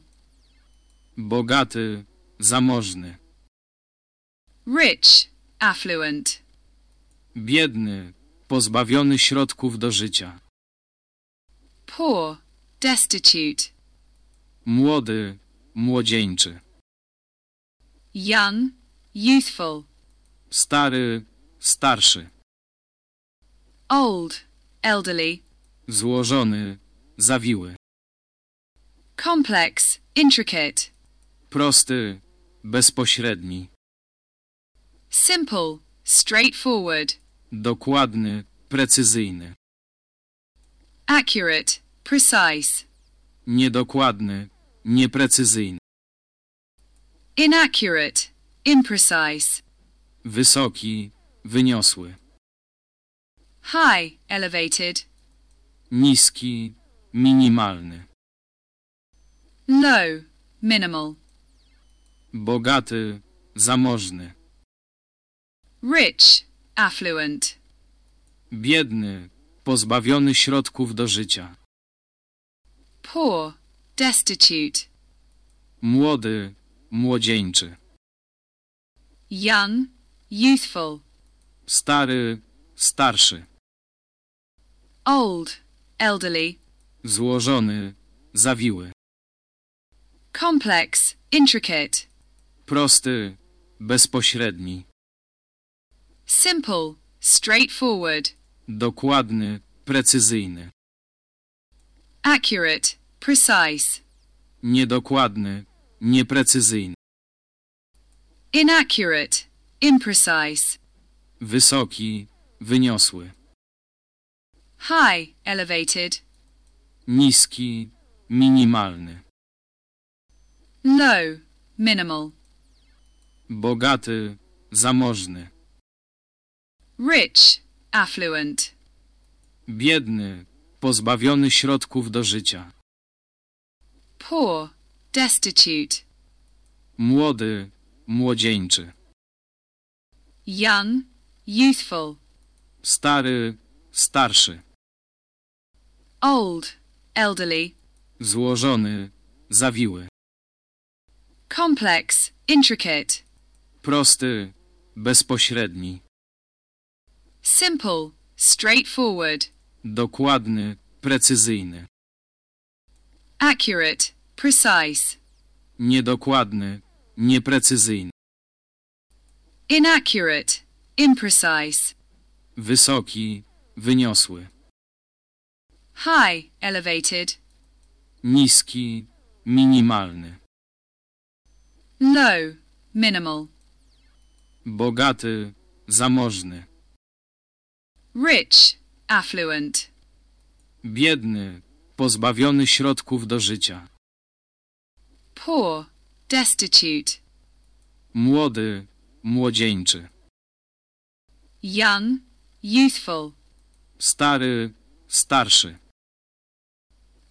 Speaker 1: Bogaty, zamożny.
Speaker 2: Rich, affluent,
Speaker 1: Biedny, pozbawiony środków do życia.
Speaker 2: poor, destitute,
Speaker 1: Młody, młodzieńczy.
Speaker 2: young, youthful,
Speaker 1: Stary, starszy.
Speaker 2: old, elderly,
Speaker 1: Złożony, zawiły.
Speaker 2: complex, intricate,
Speaker 1: Prosty, bezpośredni.
Speaker 2: Simple, straightforward,
Speaker 1: Dokładny, precyzyjny.
Speaker 2: accurate, precise,
Speaker 1: Niedokładny, nieprecyzyjny.
Speaker 2: inaccurate, imprecise,
Speaker 1: Wysoki, wyniosły.
Speaker 2: high, elevated,
Speaker 1: Niski, minimalny.
Speaker 2: low, minimal,
Speaker 1: Bogaty, zamożny.
Speaker 2: Rich, affluent,
Speaker 1: Biedny, pozbawiony środków do życia.
Speaker 2: poor, destitute,
Speaker 1: Młody, młodzieńczy.
Speaker 2: young, youthful,
Speaker 1: Stary, starszy.
Speaker 2: old, elderly,
Speaker 1: Złożony, zawiły.
Speaker 2: complex, intricate,
Speaker 1: Prosty, bezpośredni.
Speaker 2: Simple, straightforward,
Speaker 1: Dokładny, precyzyjny.
Speaker 2: accurate, precise,
Speaker 1: Niedokładny, nieprecyzyjny.
Speaker 2: inaccurate, imprecise,
Speaker 1: Wysoki, wyniosły.
Speaker 2: high, elevated,
Speaker 1: Niski, minimalny.
Speaker 2: low, minimal,
Speaker 1: Bogaty, zamożny.
Speaker 2: Rich, affluent,
Speaker 1: Biedny, pozbawiony środków do życia.
Speaker 2: poor, destitute,
Speaker 1: Młody, młodzieńczy.
Speaker 2: young, youthful,
Speaker 1: Stary, starszy.
Speaker 2: old, elderly,
Speaker 1: Złożony, zawiły.
Speaker 2: complex, intricate,
Speaker 1: Prosty, bezpośredni.
Speaker 2: Simple, straightforward,
Speaker 1: Dokładny, precyzyjny.
Speaker 2: accurate, precise,
Speaker 1: Niedokładny, nieprecyzyjny.
Speaker 2: inaccurate, imprecise,
Speaker 1: Wysoki, wyniosły.
Speaker 2: high, elevated,
Speaker 1: Niski, minimalny.
Speaker 2: low, minimal,
Speaker 1: Bogaty, zamożny.
Speaker 2: Rich, affluent,
Speaker 1: Biedny, pozbawiony środków do życia.
Speaker 2: poor, destitute,
Speaker 1: Młody, młodzieńczy.
Speaker 2: young, youthful,
Speaker 1: Stary, starszy.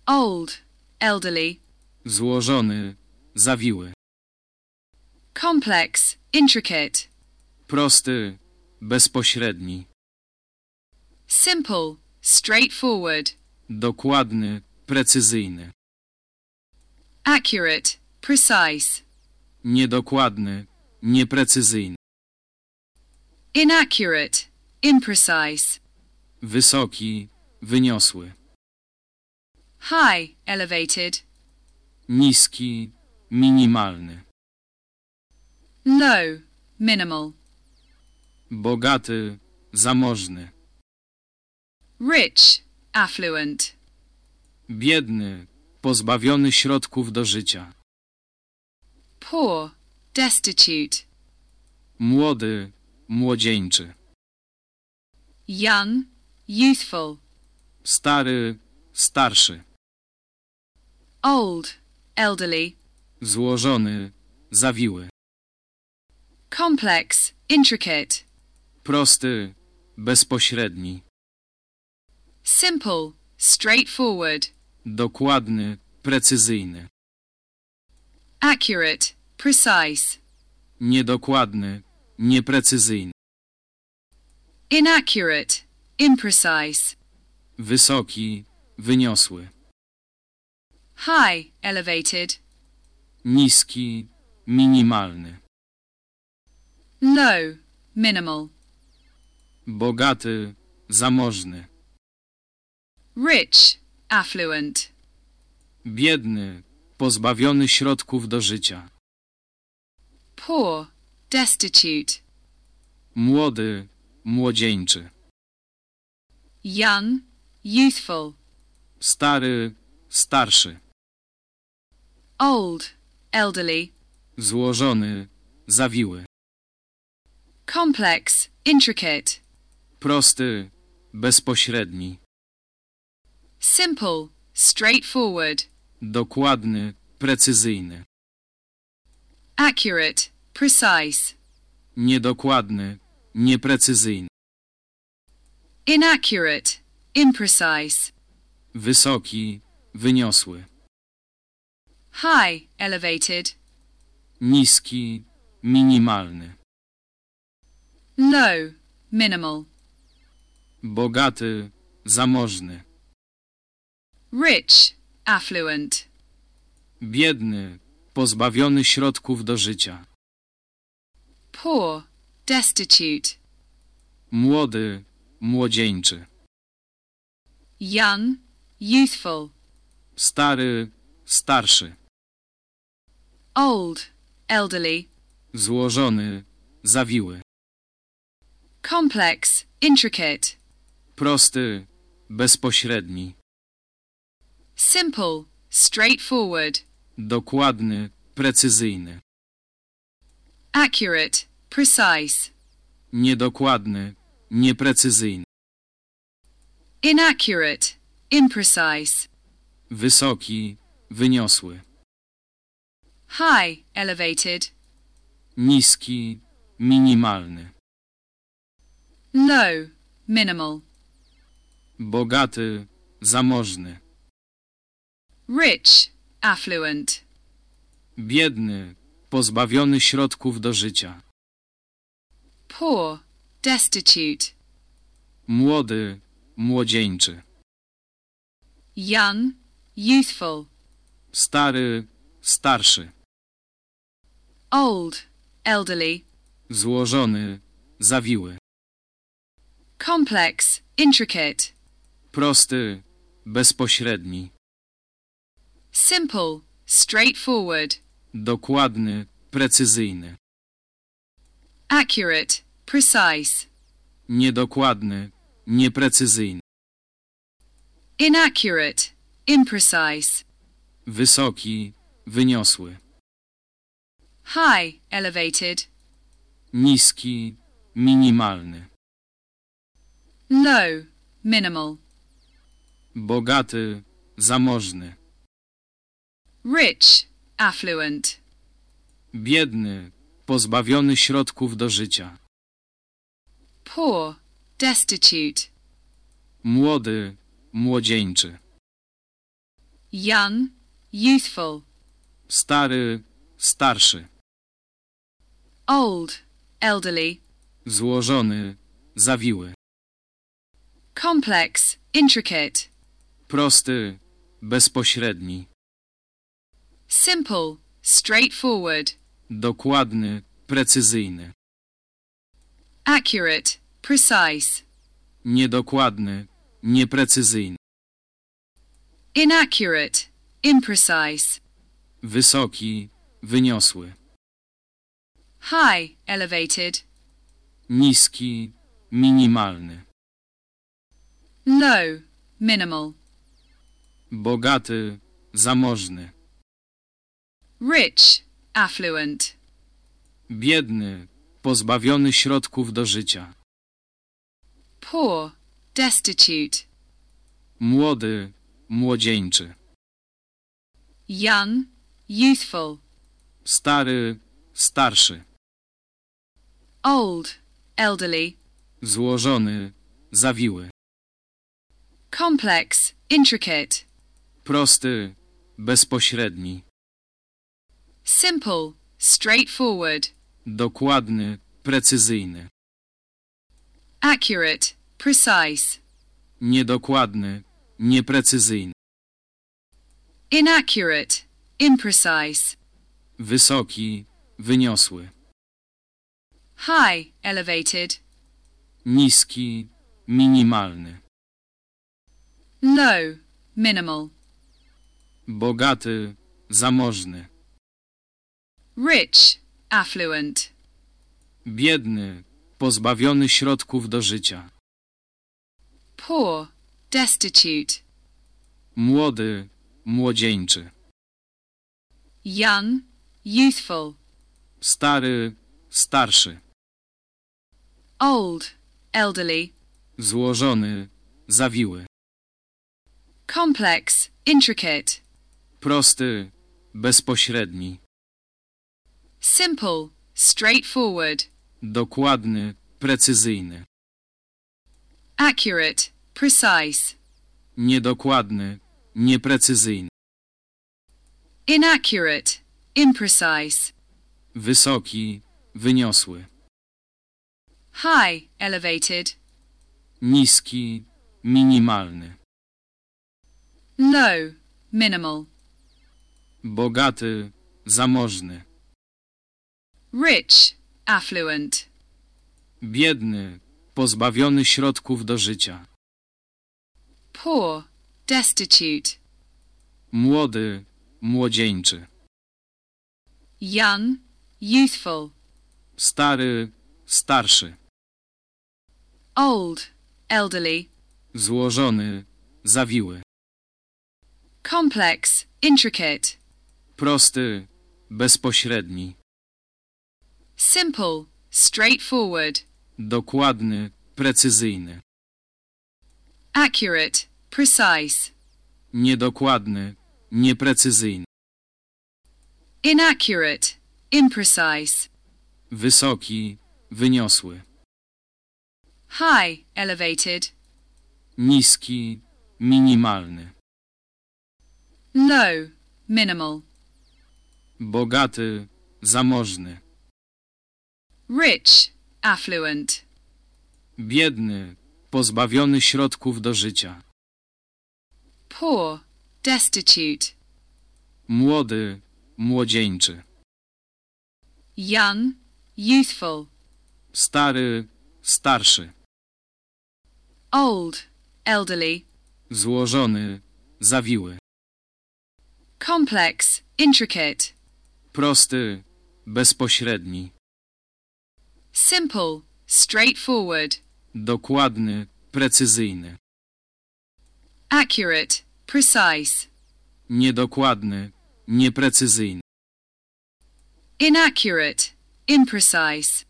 Speaker 2: old, elderly,
Speaker 1: Złożony, zawiły.
Speaker 2: complex, intricate,
Speaker 1: Prosty, bezpośredni.
Speaker 2: Simple, straightforward,
Speaker 1: Dokładny, precyzyjny.
Speaker 2: accurate, precise,
Speaker 1: Niedokładny, nieprecyzyjny.
Speaker 2: inaccurate, imprecise,
Speaker 1: Wysoki, wyniosły.
Speaker 2: high, elevated,
Speaker 1: Niski, minimalny.
Speaker 2: low, minimal,
Speaker 1: Bogaty, zamożny.
Speaker 2: Rich, affluent,
Speaker 1: Biedny, pozbawiony środków do życia.
Speaker 2: poor, destitute,
Speaker 1: Młody, młodzieńczy.
Speaker 2: young, youthful,
Speaker 1: Stary, starszy.
Speaker 2: old, elderly,
Speaker 1: Złożony, zawiły.
Speaker 2: complex, intricate,
Speaker 1: Prosty, bezpośredni.
Speaker 2: Simple, straightforward,
Speaker 1: Dokładny, precyzyjny.
Speaker 2: accurate, precise,
Speaker 1: Niedokładny, nieprecyzyjny.
Speaker 2: inaccurate, imprecise,
Speaker 1: Wysoki, wyniosły.
Speaker 2: high, elevated,
Speaker 1: Niski, minimalny.
Speaker 2: low, minimal,
Speaker 1: Bogaty, zamożny.
Speaker 2: Rich, affluent,
Speaker 1: Biedny, pozbawiony środków do życia.
Speaker 2: poor, destitute,
Speaker 1: Młody, młodzieńczy.
Speaker 2: young, youthful,
Speaker 1: Stary, starszy.
Speaker 2: old, elderly,
Speaker 1: Złożony, zawiły.
Speaker 2: complex, intricate,
Speaker 1: Prosty, bezpośredni.
Speaker 2: Simple, straightforward,
Speaker 1: Dokładny, precyzyjny.
Speaker 2: accurate, precise,
Speaker 1: Niedokładny, nieprecyzyjny.
Speaker 2: inaccurate, imprecise,
Speaker 1: Wysoki, wyniosły.
Speaker 2: high, elevated,
Speaker 1: Niski, minimalny.
Speaker 2: low, minimal,
Speaker 1: Bogaty, zamożny.
Speaker 2: Rich, affluent,
Speaker 1: Biedny, pozbawiony środków do życia.
Speaker 2: poor, destitute,
Speaker 1: Młody, młodzieńczy.
Speaker 2: young, youthful,
Speaker 1: Stary, starszy.
Speaker 2: old, elderly,
Speaker 1: Złożony, zawiły.
Speaker 2: complex, intricate,
Speaker 1: Prosty, bezpośredni.
Speaker 2: Simple, straightforward,
Speaker 1: Dokładny, precyzyjny.
Speaker 2: accurate, precise,
Speaker 1: Niedokładny, nieprecyzyjny.
Speaker 2: inaccurate, imprecise,
Speaker 1: Wysoki, wyniosły.
Speaker 2: high, elevated,
Speaker 1: Niski, minimalny.
Speaker 2: low, minimal,
Speaker 1: Bogaty, zamożny.
Speaker 2: Rich, affluent,
Speaker 1: Biedny, pozbawiony środków do życia.
Speaker 2: poor, destitute,
Speaker 1: Młody, młodzieńczy.
Speaker 2: young, youthful,
Speaker 1: Stary, starszy.
Speaker 2: old, elderly,
Speaker 1: Złożony, zawiły.
Speaker 2: complex, intricate,
Speaker 1: Prosty, bezpośredni.
Speaker 2: Simple, straightforward,
Speaker 1: Dokładny, precyzyjny.
Speaker 2: accurate, precise,
Speaker 1: Niedokładny, nieprecyzyjny.
Speaker 2: inaccurate, imprecise,
Speaker 1: Wysoki, wyniosły.
Speaker 2: high, elevated,
Speaker 1: Niski, minimalny.
Speaker 2: low, minimal,
Speaker 1: Bogaty, zamożny.
Speaker 2: Rich, affluent,
Speaker 1: Biedny, pozbawiony środków do życia.
Speaker 2: poor, destitute,
Speaker 1: Młody, młodzieńczy.
Speaker 2: young, youthful,
Speaker 1: Stary, starszy.
Speaker 2: old, elderly,
Speaker 1: Złożony, zawiły.
Speaker 2: complex, intricate,
Speaker 1: Prosty, bezpośredni.
Speaker 2: Simple, straightforward,
Speaker 1: Dokładny, precyzyjny.
Speaker 2: accurate, precise,
Speaker 1: Niedokładny, nieprecyzyjny.
Speaker 2: inaccurate, imprecise,
Speaker 1: Wysoki, wyniosły.
Speaker 2: high, elevated,
Speaker 1: Niski, minimalny.
Speaker 2: low, minimal,
Speaker 1: Bogaty, zamożny.
Speaker 2: Rich, affluent,
Speaker 1: Biedny, pozbawiony środków do życia.
Speaker 2: poor, destitute,
Speaker 1: Młody, młodzieńczy.
Speaker 2: young, youthful,
Speaker 1: Stary, starszy.
Speaker 2: old, elderly,
Speaker 1: Złożony, zawiły.
Speaker 2: complex, intricate,
Speaker 1: Prosty, bezpośredni.
Speaker 2: Simple, straightforward,
Speaker 1: Dokładny, precyzyjny.
Speaker 2: accurate, precise,
Speaker 1: Niedokładny, nieprecyzyjny.
Speaker 2: inaccurate, imprecise,
Speaker 1: Wysoki, wyniosły.
Speaker 2: high, elevated,
Speaker 1: Niski, minimalny.
Speaker 2: low, minimal,
Speaker 1: Bogaty, zamożny.
Speaker 2: Rich, affluent,
Speaker 1: Biedny, pozbawiony środków do życia.
Speaker 2: poor, destitute,
Speaker 1: Młody, młodzieńczy.
Speaker 2: young, youthful,
Speaker 1: Stary, starszy.
Speaker 2: old, elderly,
Speaker 1: Złożony, zawiły.
Speaker 2: complex, intricate,
Speaker 1: Prosty, bezpośredni.
Speaker 2: Simple, straightforward,
Speaker 1: Dokładny, precyzyjny.
Speaker 2: accurate, precise,
Speaker 1: Niedokładny, nieprecyzyjny.
Speaker 2: inaccurate, imprecise,
Speaker 1: Wysoki, wyniosły.
Speaker 2: high, elevated,
Speaker 1: Niski, minimalny.
Speaker 2: low, minimal,
Speaker 1: Bogaty, zamożny.
Speaker 2: Rich, affluent,
Speaker 1: Biedny, pozbawiony środków do życia.
Speaker 2: poor, destitute,
Speaker 1: Młody, młodzieńczy.
Speaker 2: young, youthful,
Speaker 1: Stary, starszy.
Speaker 2: old, elderly,
Speaker 1: Złożony, zawiły.
Speaker 2: complex, intricate,
Speaker 1: Prosty, bezpośredni.
Speaker 2: Simple, straightforward,
Speaker 1: Dokładny, precyzyjny.
Speaker 2: accurate, precise,
Speaker 1: Niedokładny, nieprecyzyjny.
Speaker 2: inaccurate, imprecise,
Speaker 1: Wysoki, wyniosły.
Speaker 2: high, elevated,
Speaker 1: Niski, minimalny.
Speaker 2: low, minimal,
Speaker 1: Bogaty, zamożny.
Speaker 2: Rich, affluent,
Speaker 1: Biedny, pozbawiony środków do życia.
Speaker 2: poor, destitute,
Speaker 1: Młody, młodzieńczy.
Speaker 2: young, youthful,
Speaker 1: Stary, starszy.
Speaker 2: old, elderly,
Speaker 1: Złożony, zawiły.
Speaker 2: complex, intricate,
Speaker 1: Prosty, bezpośredni.
Speaker 2: Simple, straightforward,
Speaker 1: Dokładny, precyzyjny.
Speaker 2: accurate, precise,
Speaker 1: Niedokładny, nieprecyzyjny.
Speaker 2: inaccurate, imprecise,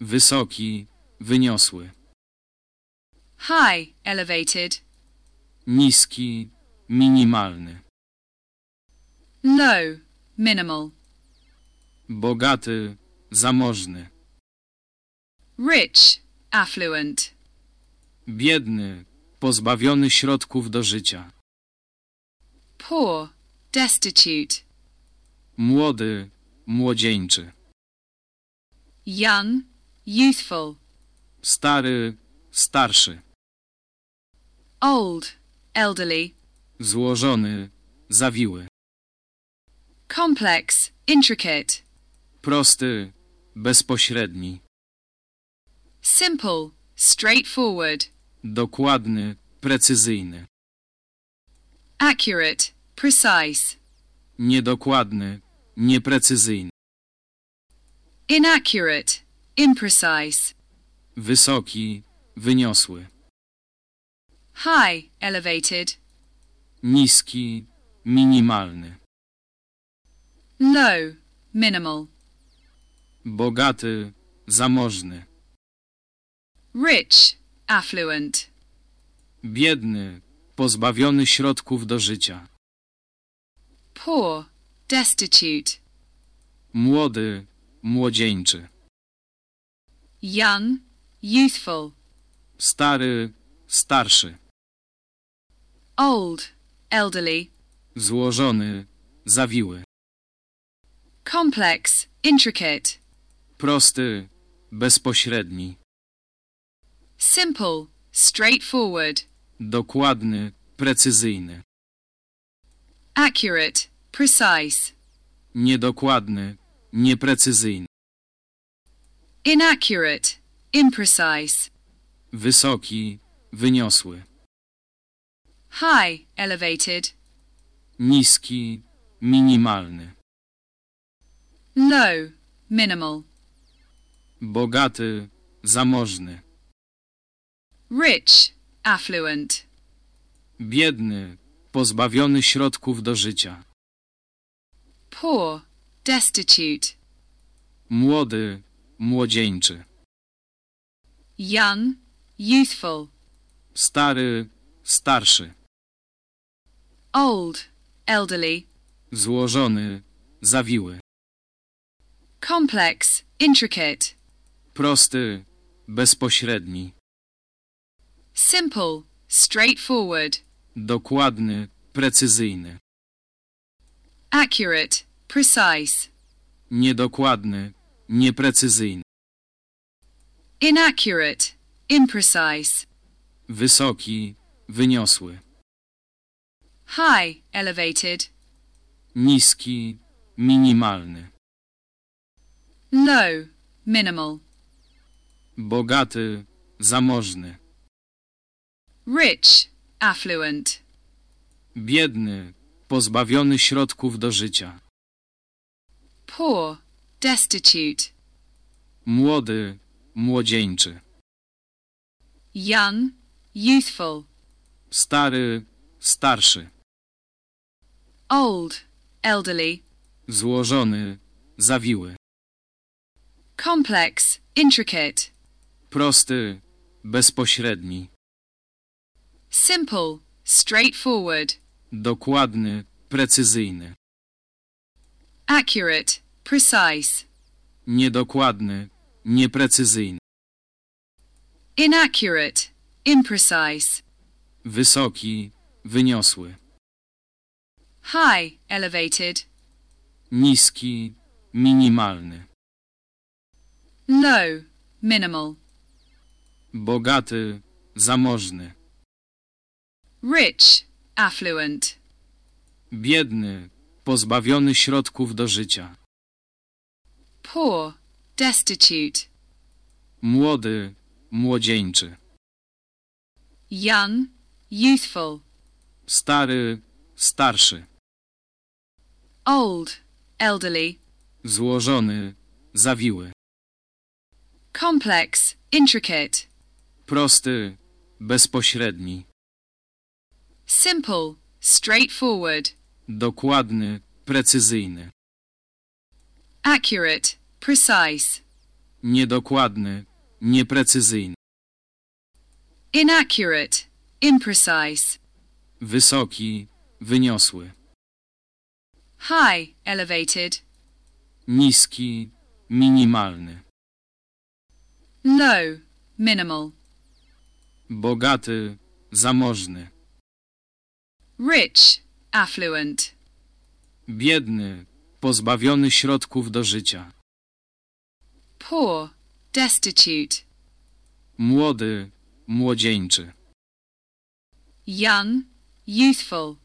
Speaker 1: Wysoki, wyniosły.
Speaker 2: high, elevated,
Speaker 1: Niski, minimalny.
Speaker 2: low, minimal,
Speaker 1: Bogaty, zamożny.
Speaker 2: Rich, affluent,
Speaker 1: Biedny, pozbawiony środków do życia.
Speaker 2: poor, destitute,
Speaker 1: Młody, młodzieńczy.
Speaker 2: young, youthful,
Speaker 1: Stary, starszy.
Speaker 2: old, elderly,
Speaker 1: Złożony, zawiły.
Speaker 2: complex, intricate,
Speaker 1: Prosty, bezpośredni.
Speaker 2: Simple, straightforward,
Speaker 1: Dokładny, precyzyjny.
Speaker 2: accurate, precise,
Speaker 1: Niedokładny, nieprecyzyjny.
Speaker 2: inaccurate, imprecise,
Speaker 1: Wysoki, wyniosły.
Speaker 2: high, elevated,
Speaker 1: Niski, minimalny.
Speaker 2: low, minimal,
Speaker 1: Bogaty, zamożny.
Speaker 2: Rich, affluent,
Speaker 1: Biedny, pozbawiony środków do życia.
Speaker 2: poor, destitute,
Speaker 1: Młody, młodzieńczy.
Speaker 2: young, youthful,
Speaker 1: Stary, starszy.
Speaker 2: old, elderly,
Speaker 1: Złożony, zawiły.
Speaker 2: complex, intricate,
Speaker 1: Prosty, bezpośredni.
Speaker 2: Simple, straightforward,
Speaker 1: Dokładny, precyzyjny.
Speaker 2: accurate, precise,
Speaker 1: Niedokładny, nieprecyzyjny.
Speaker 2: inaccurate, imprecise,
Speaker 1: Wysoki, wyniosły.
Speaker 2: high, elevated,
Speaker 1: Niski, minimalny.
Speaker 2: low, minimal,
Speaker 1: Bogaty, zamożny.
Speaker 2: Rich, affluent,
Speaker 1: Biedny, pozbawiony środków do życia.
Speaker 2: poor, destitute,
Speaker 1: Młody, młodzieńczy.
Speaker 2: young, youthful,
Speaker 1: Stary, starszy.
Speaker 2: old, elderly,
Speaker 1: Złożony, zawiły.
Speaker 2: complex, intricate,
Speaker 1: Prosty, bezpośredni.
Speaker 2: Simple, straightforward,
Speaker 1: Dokładny, precyzyjny.
Speaker 2: accurate, precise,
Speaker 1: Niedokładny, nieprecyzyjny.
Speaker 2: inaccurate, imprecise,
Speaker 1: Wysoki, wyniosły.
Speaker 2: high, elevated,
Speaker 1: Niski, minimalny.
Speaker 2: low, minimal,
Speaker 1: Bogaty, zamożny.
Speaker 2: Rich, affluent,
Speaker 1: Biedny, pozbawiony środków do życia.
Speaker 2: poor, destitute,
Speaker 1: Młody, młodzieńczy.
Speaker 2: young, youthful,
Speaker 1: Stary, starszy.
Speaker 2: old, elderly,
Speaker 1: Złożony, zawiły.
Speaker 2: complex, intricate,
Speaker 1: Prosty, bezpośredni.
Speaker 2: Simple, straightforward,
Speaker 1: Dokładny, precyzyjny.
Speaker 2: accurate, precise,
Speaker 1: Niedokładny, nieprecyzyjny.
Speaker 2: inaccurate, imprecise,
Speaker 1: Wysoki, wyniosły.
Speaker 2: high, elevated,
Speaker 1: Niski, minimalny.
Speaker 2: low, minimal,
Speaker 1: Bogaty, zamożny.
Speaker 2: Rich, affluent,
Speaker 1: Biedny, pozbawiony środków do życia.
Speaker 2: poor, destitute,
Speaker 1: Młody, młodzieńczy.
Speaker 2: young, youthful,
Speaker 1: Stary, starszy.
Speaker 2: old, elderly,
Speaker 1: Złożony, zawiły.
Speaker 2: complex, intricate,
Speaker 1: Prosty, bezpośredni.
Speaker 2: Simple, straightforward,
Speaker 1: Dokładny, precyzyjny.
Speaker 2: accurate, precise,
Speaker 1: Niedokładny, nieprecyzyjny.
Speaker 2: inaccurate, imprecise,
Speaker 1: Wysoki, wyniosły.
Speaker 2: high, elevated,
Speaker 1: Niski, minimalny.
Speaker 2: low, minimal,
Speaker 1: Bogaty, zamożny.
Speaker 2: Rich, affluent,
Speaker 1: Biedny, pozbawiony środków do życia.
Speaker 2: poor, destitute,
Speaker 1: Młody, młodzieńczy.
Speaker 2: young, youthful,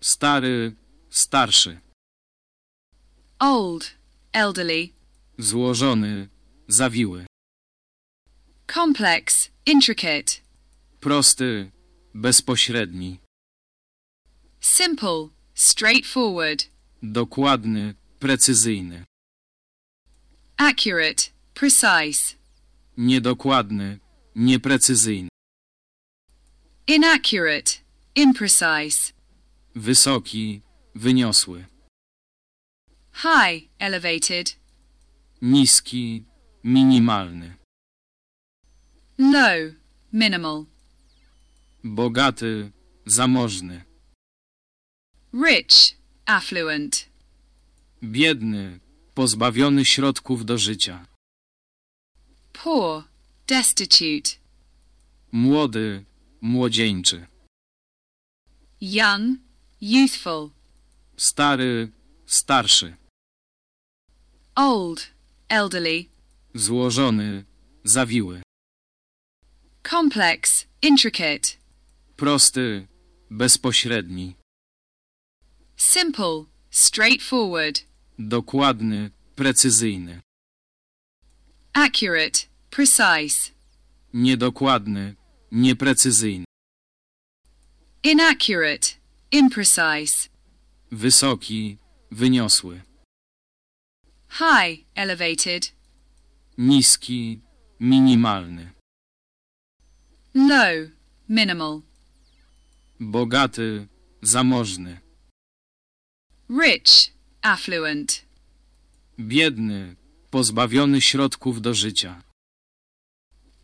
Speaker 1: Stary, starszy.
Speaker 2: old, elderly,
Speaker 1: Złożony, zawiły.
Speaker 2: complex, intricate,
Speaker 1: Prosty, bezpośredni.
Speaker 2: Simple, straightforward,
Speaker 1: Dokładny, precyzyjny.
Speaker 2: accurate, precise,
Speaker 1: Niedokładny, nieprecyzyjny.
Speaker 2: inaccurate, imprecise,
Speaker 1: Wysoki, wyniosły.
Speaker 2: high, elevated,
Speaker 1: Niski, minimalny.
Speaker 2: low, minimal,
Speaker 1: Bogaty, zamożny.
Speaker 2: Rich, affluent,
Speaker 1: Biedny, pozbawiony środków do życia.
Speaker 2: poor, destitute,
Speaker 1: Młody, młodzieńczy.
Speaker 2: young, youthful,
Speaker 1: Stary, starszy.
Speaker 2: old, elderly,
Speaker 1: Złożony, zawiły.
Speaker 2: complex, intricate,
Speaker 1: Prosty, bezpośredni.
Speaker 2: Simple, straightforward,
Speaker 1: Dokładny, precyzyjny.
Speaker 2: accurate, precise,
Speaker 1: Niedokładny, nieprecyzyjny.
Speaker 2: inaccurate, imprecise,
Speaker 1: Wysoki, wyniosły.
Speaker 2: high, elevated,
Speaker 1: Niski, minimalny.
Speaker 2: low, minimal,
Speaker 1: Bogaty, zamożny.
Speaker 2: Rich, affluent,
Speaker 1: Biedny, pozbawiony środków do życia.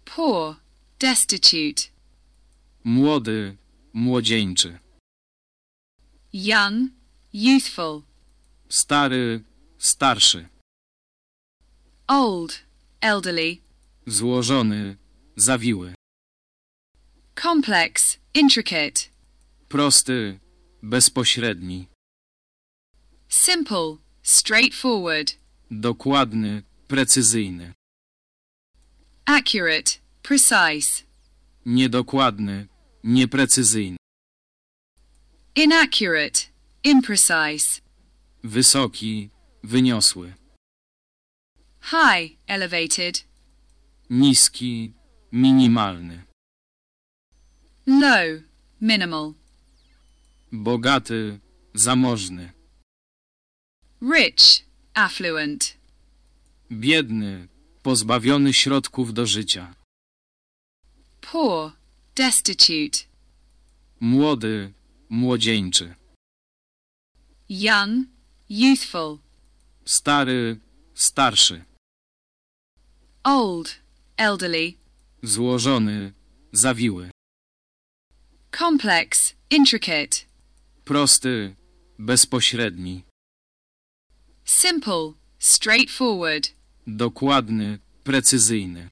Speaker 2: poor, destitute,
Speaker 1: Młody, młodzieńczy.
Speaker 2: young, youthful,
Speaker 1: Stary, starszy.
Speaker 2: old, elderly,
Speaker 1: Złożony, zawiły.
Speaker 2: complex, intricate,
Speaker 1: Prosty, bezpośredni.
Speaker 2: Simple, straightforward,
Speaker 1: Dokładny, precyzyjny.
Speaker 2: accurate, precise,
Speaker 1: Niedokładny, nieprecyzyjny.
Speaker 2: inaccurate, imprecise,
Speaker 1: Wysoki, wyniosły.
Speaker 2: high, elevated,
Speaker 1: Niski, minimalny.
Speaker 2: low, minimal,
Speaker 1: Bogaty, zamożny.
Speaker 2: Rich, affluent,
Speaker 1: Biedny, pozbawiony środków do życia.
Speaker 2: poor, destitute,
Speaker 1: Młody, młodzieńczy.
Speaker 2: young, youthful,
Speaker 1: Stary, starszy.
Speaker 2: old, elderly,
Speaker 1: Złożony, zawiły.
Speaker 2: complex, intricate,
Speaker 1: Prosty, bezpośredni.
Speaker 2: Simple, straightforward,
Speaker 1: Dokładny, precyzyjny,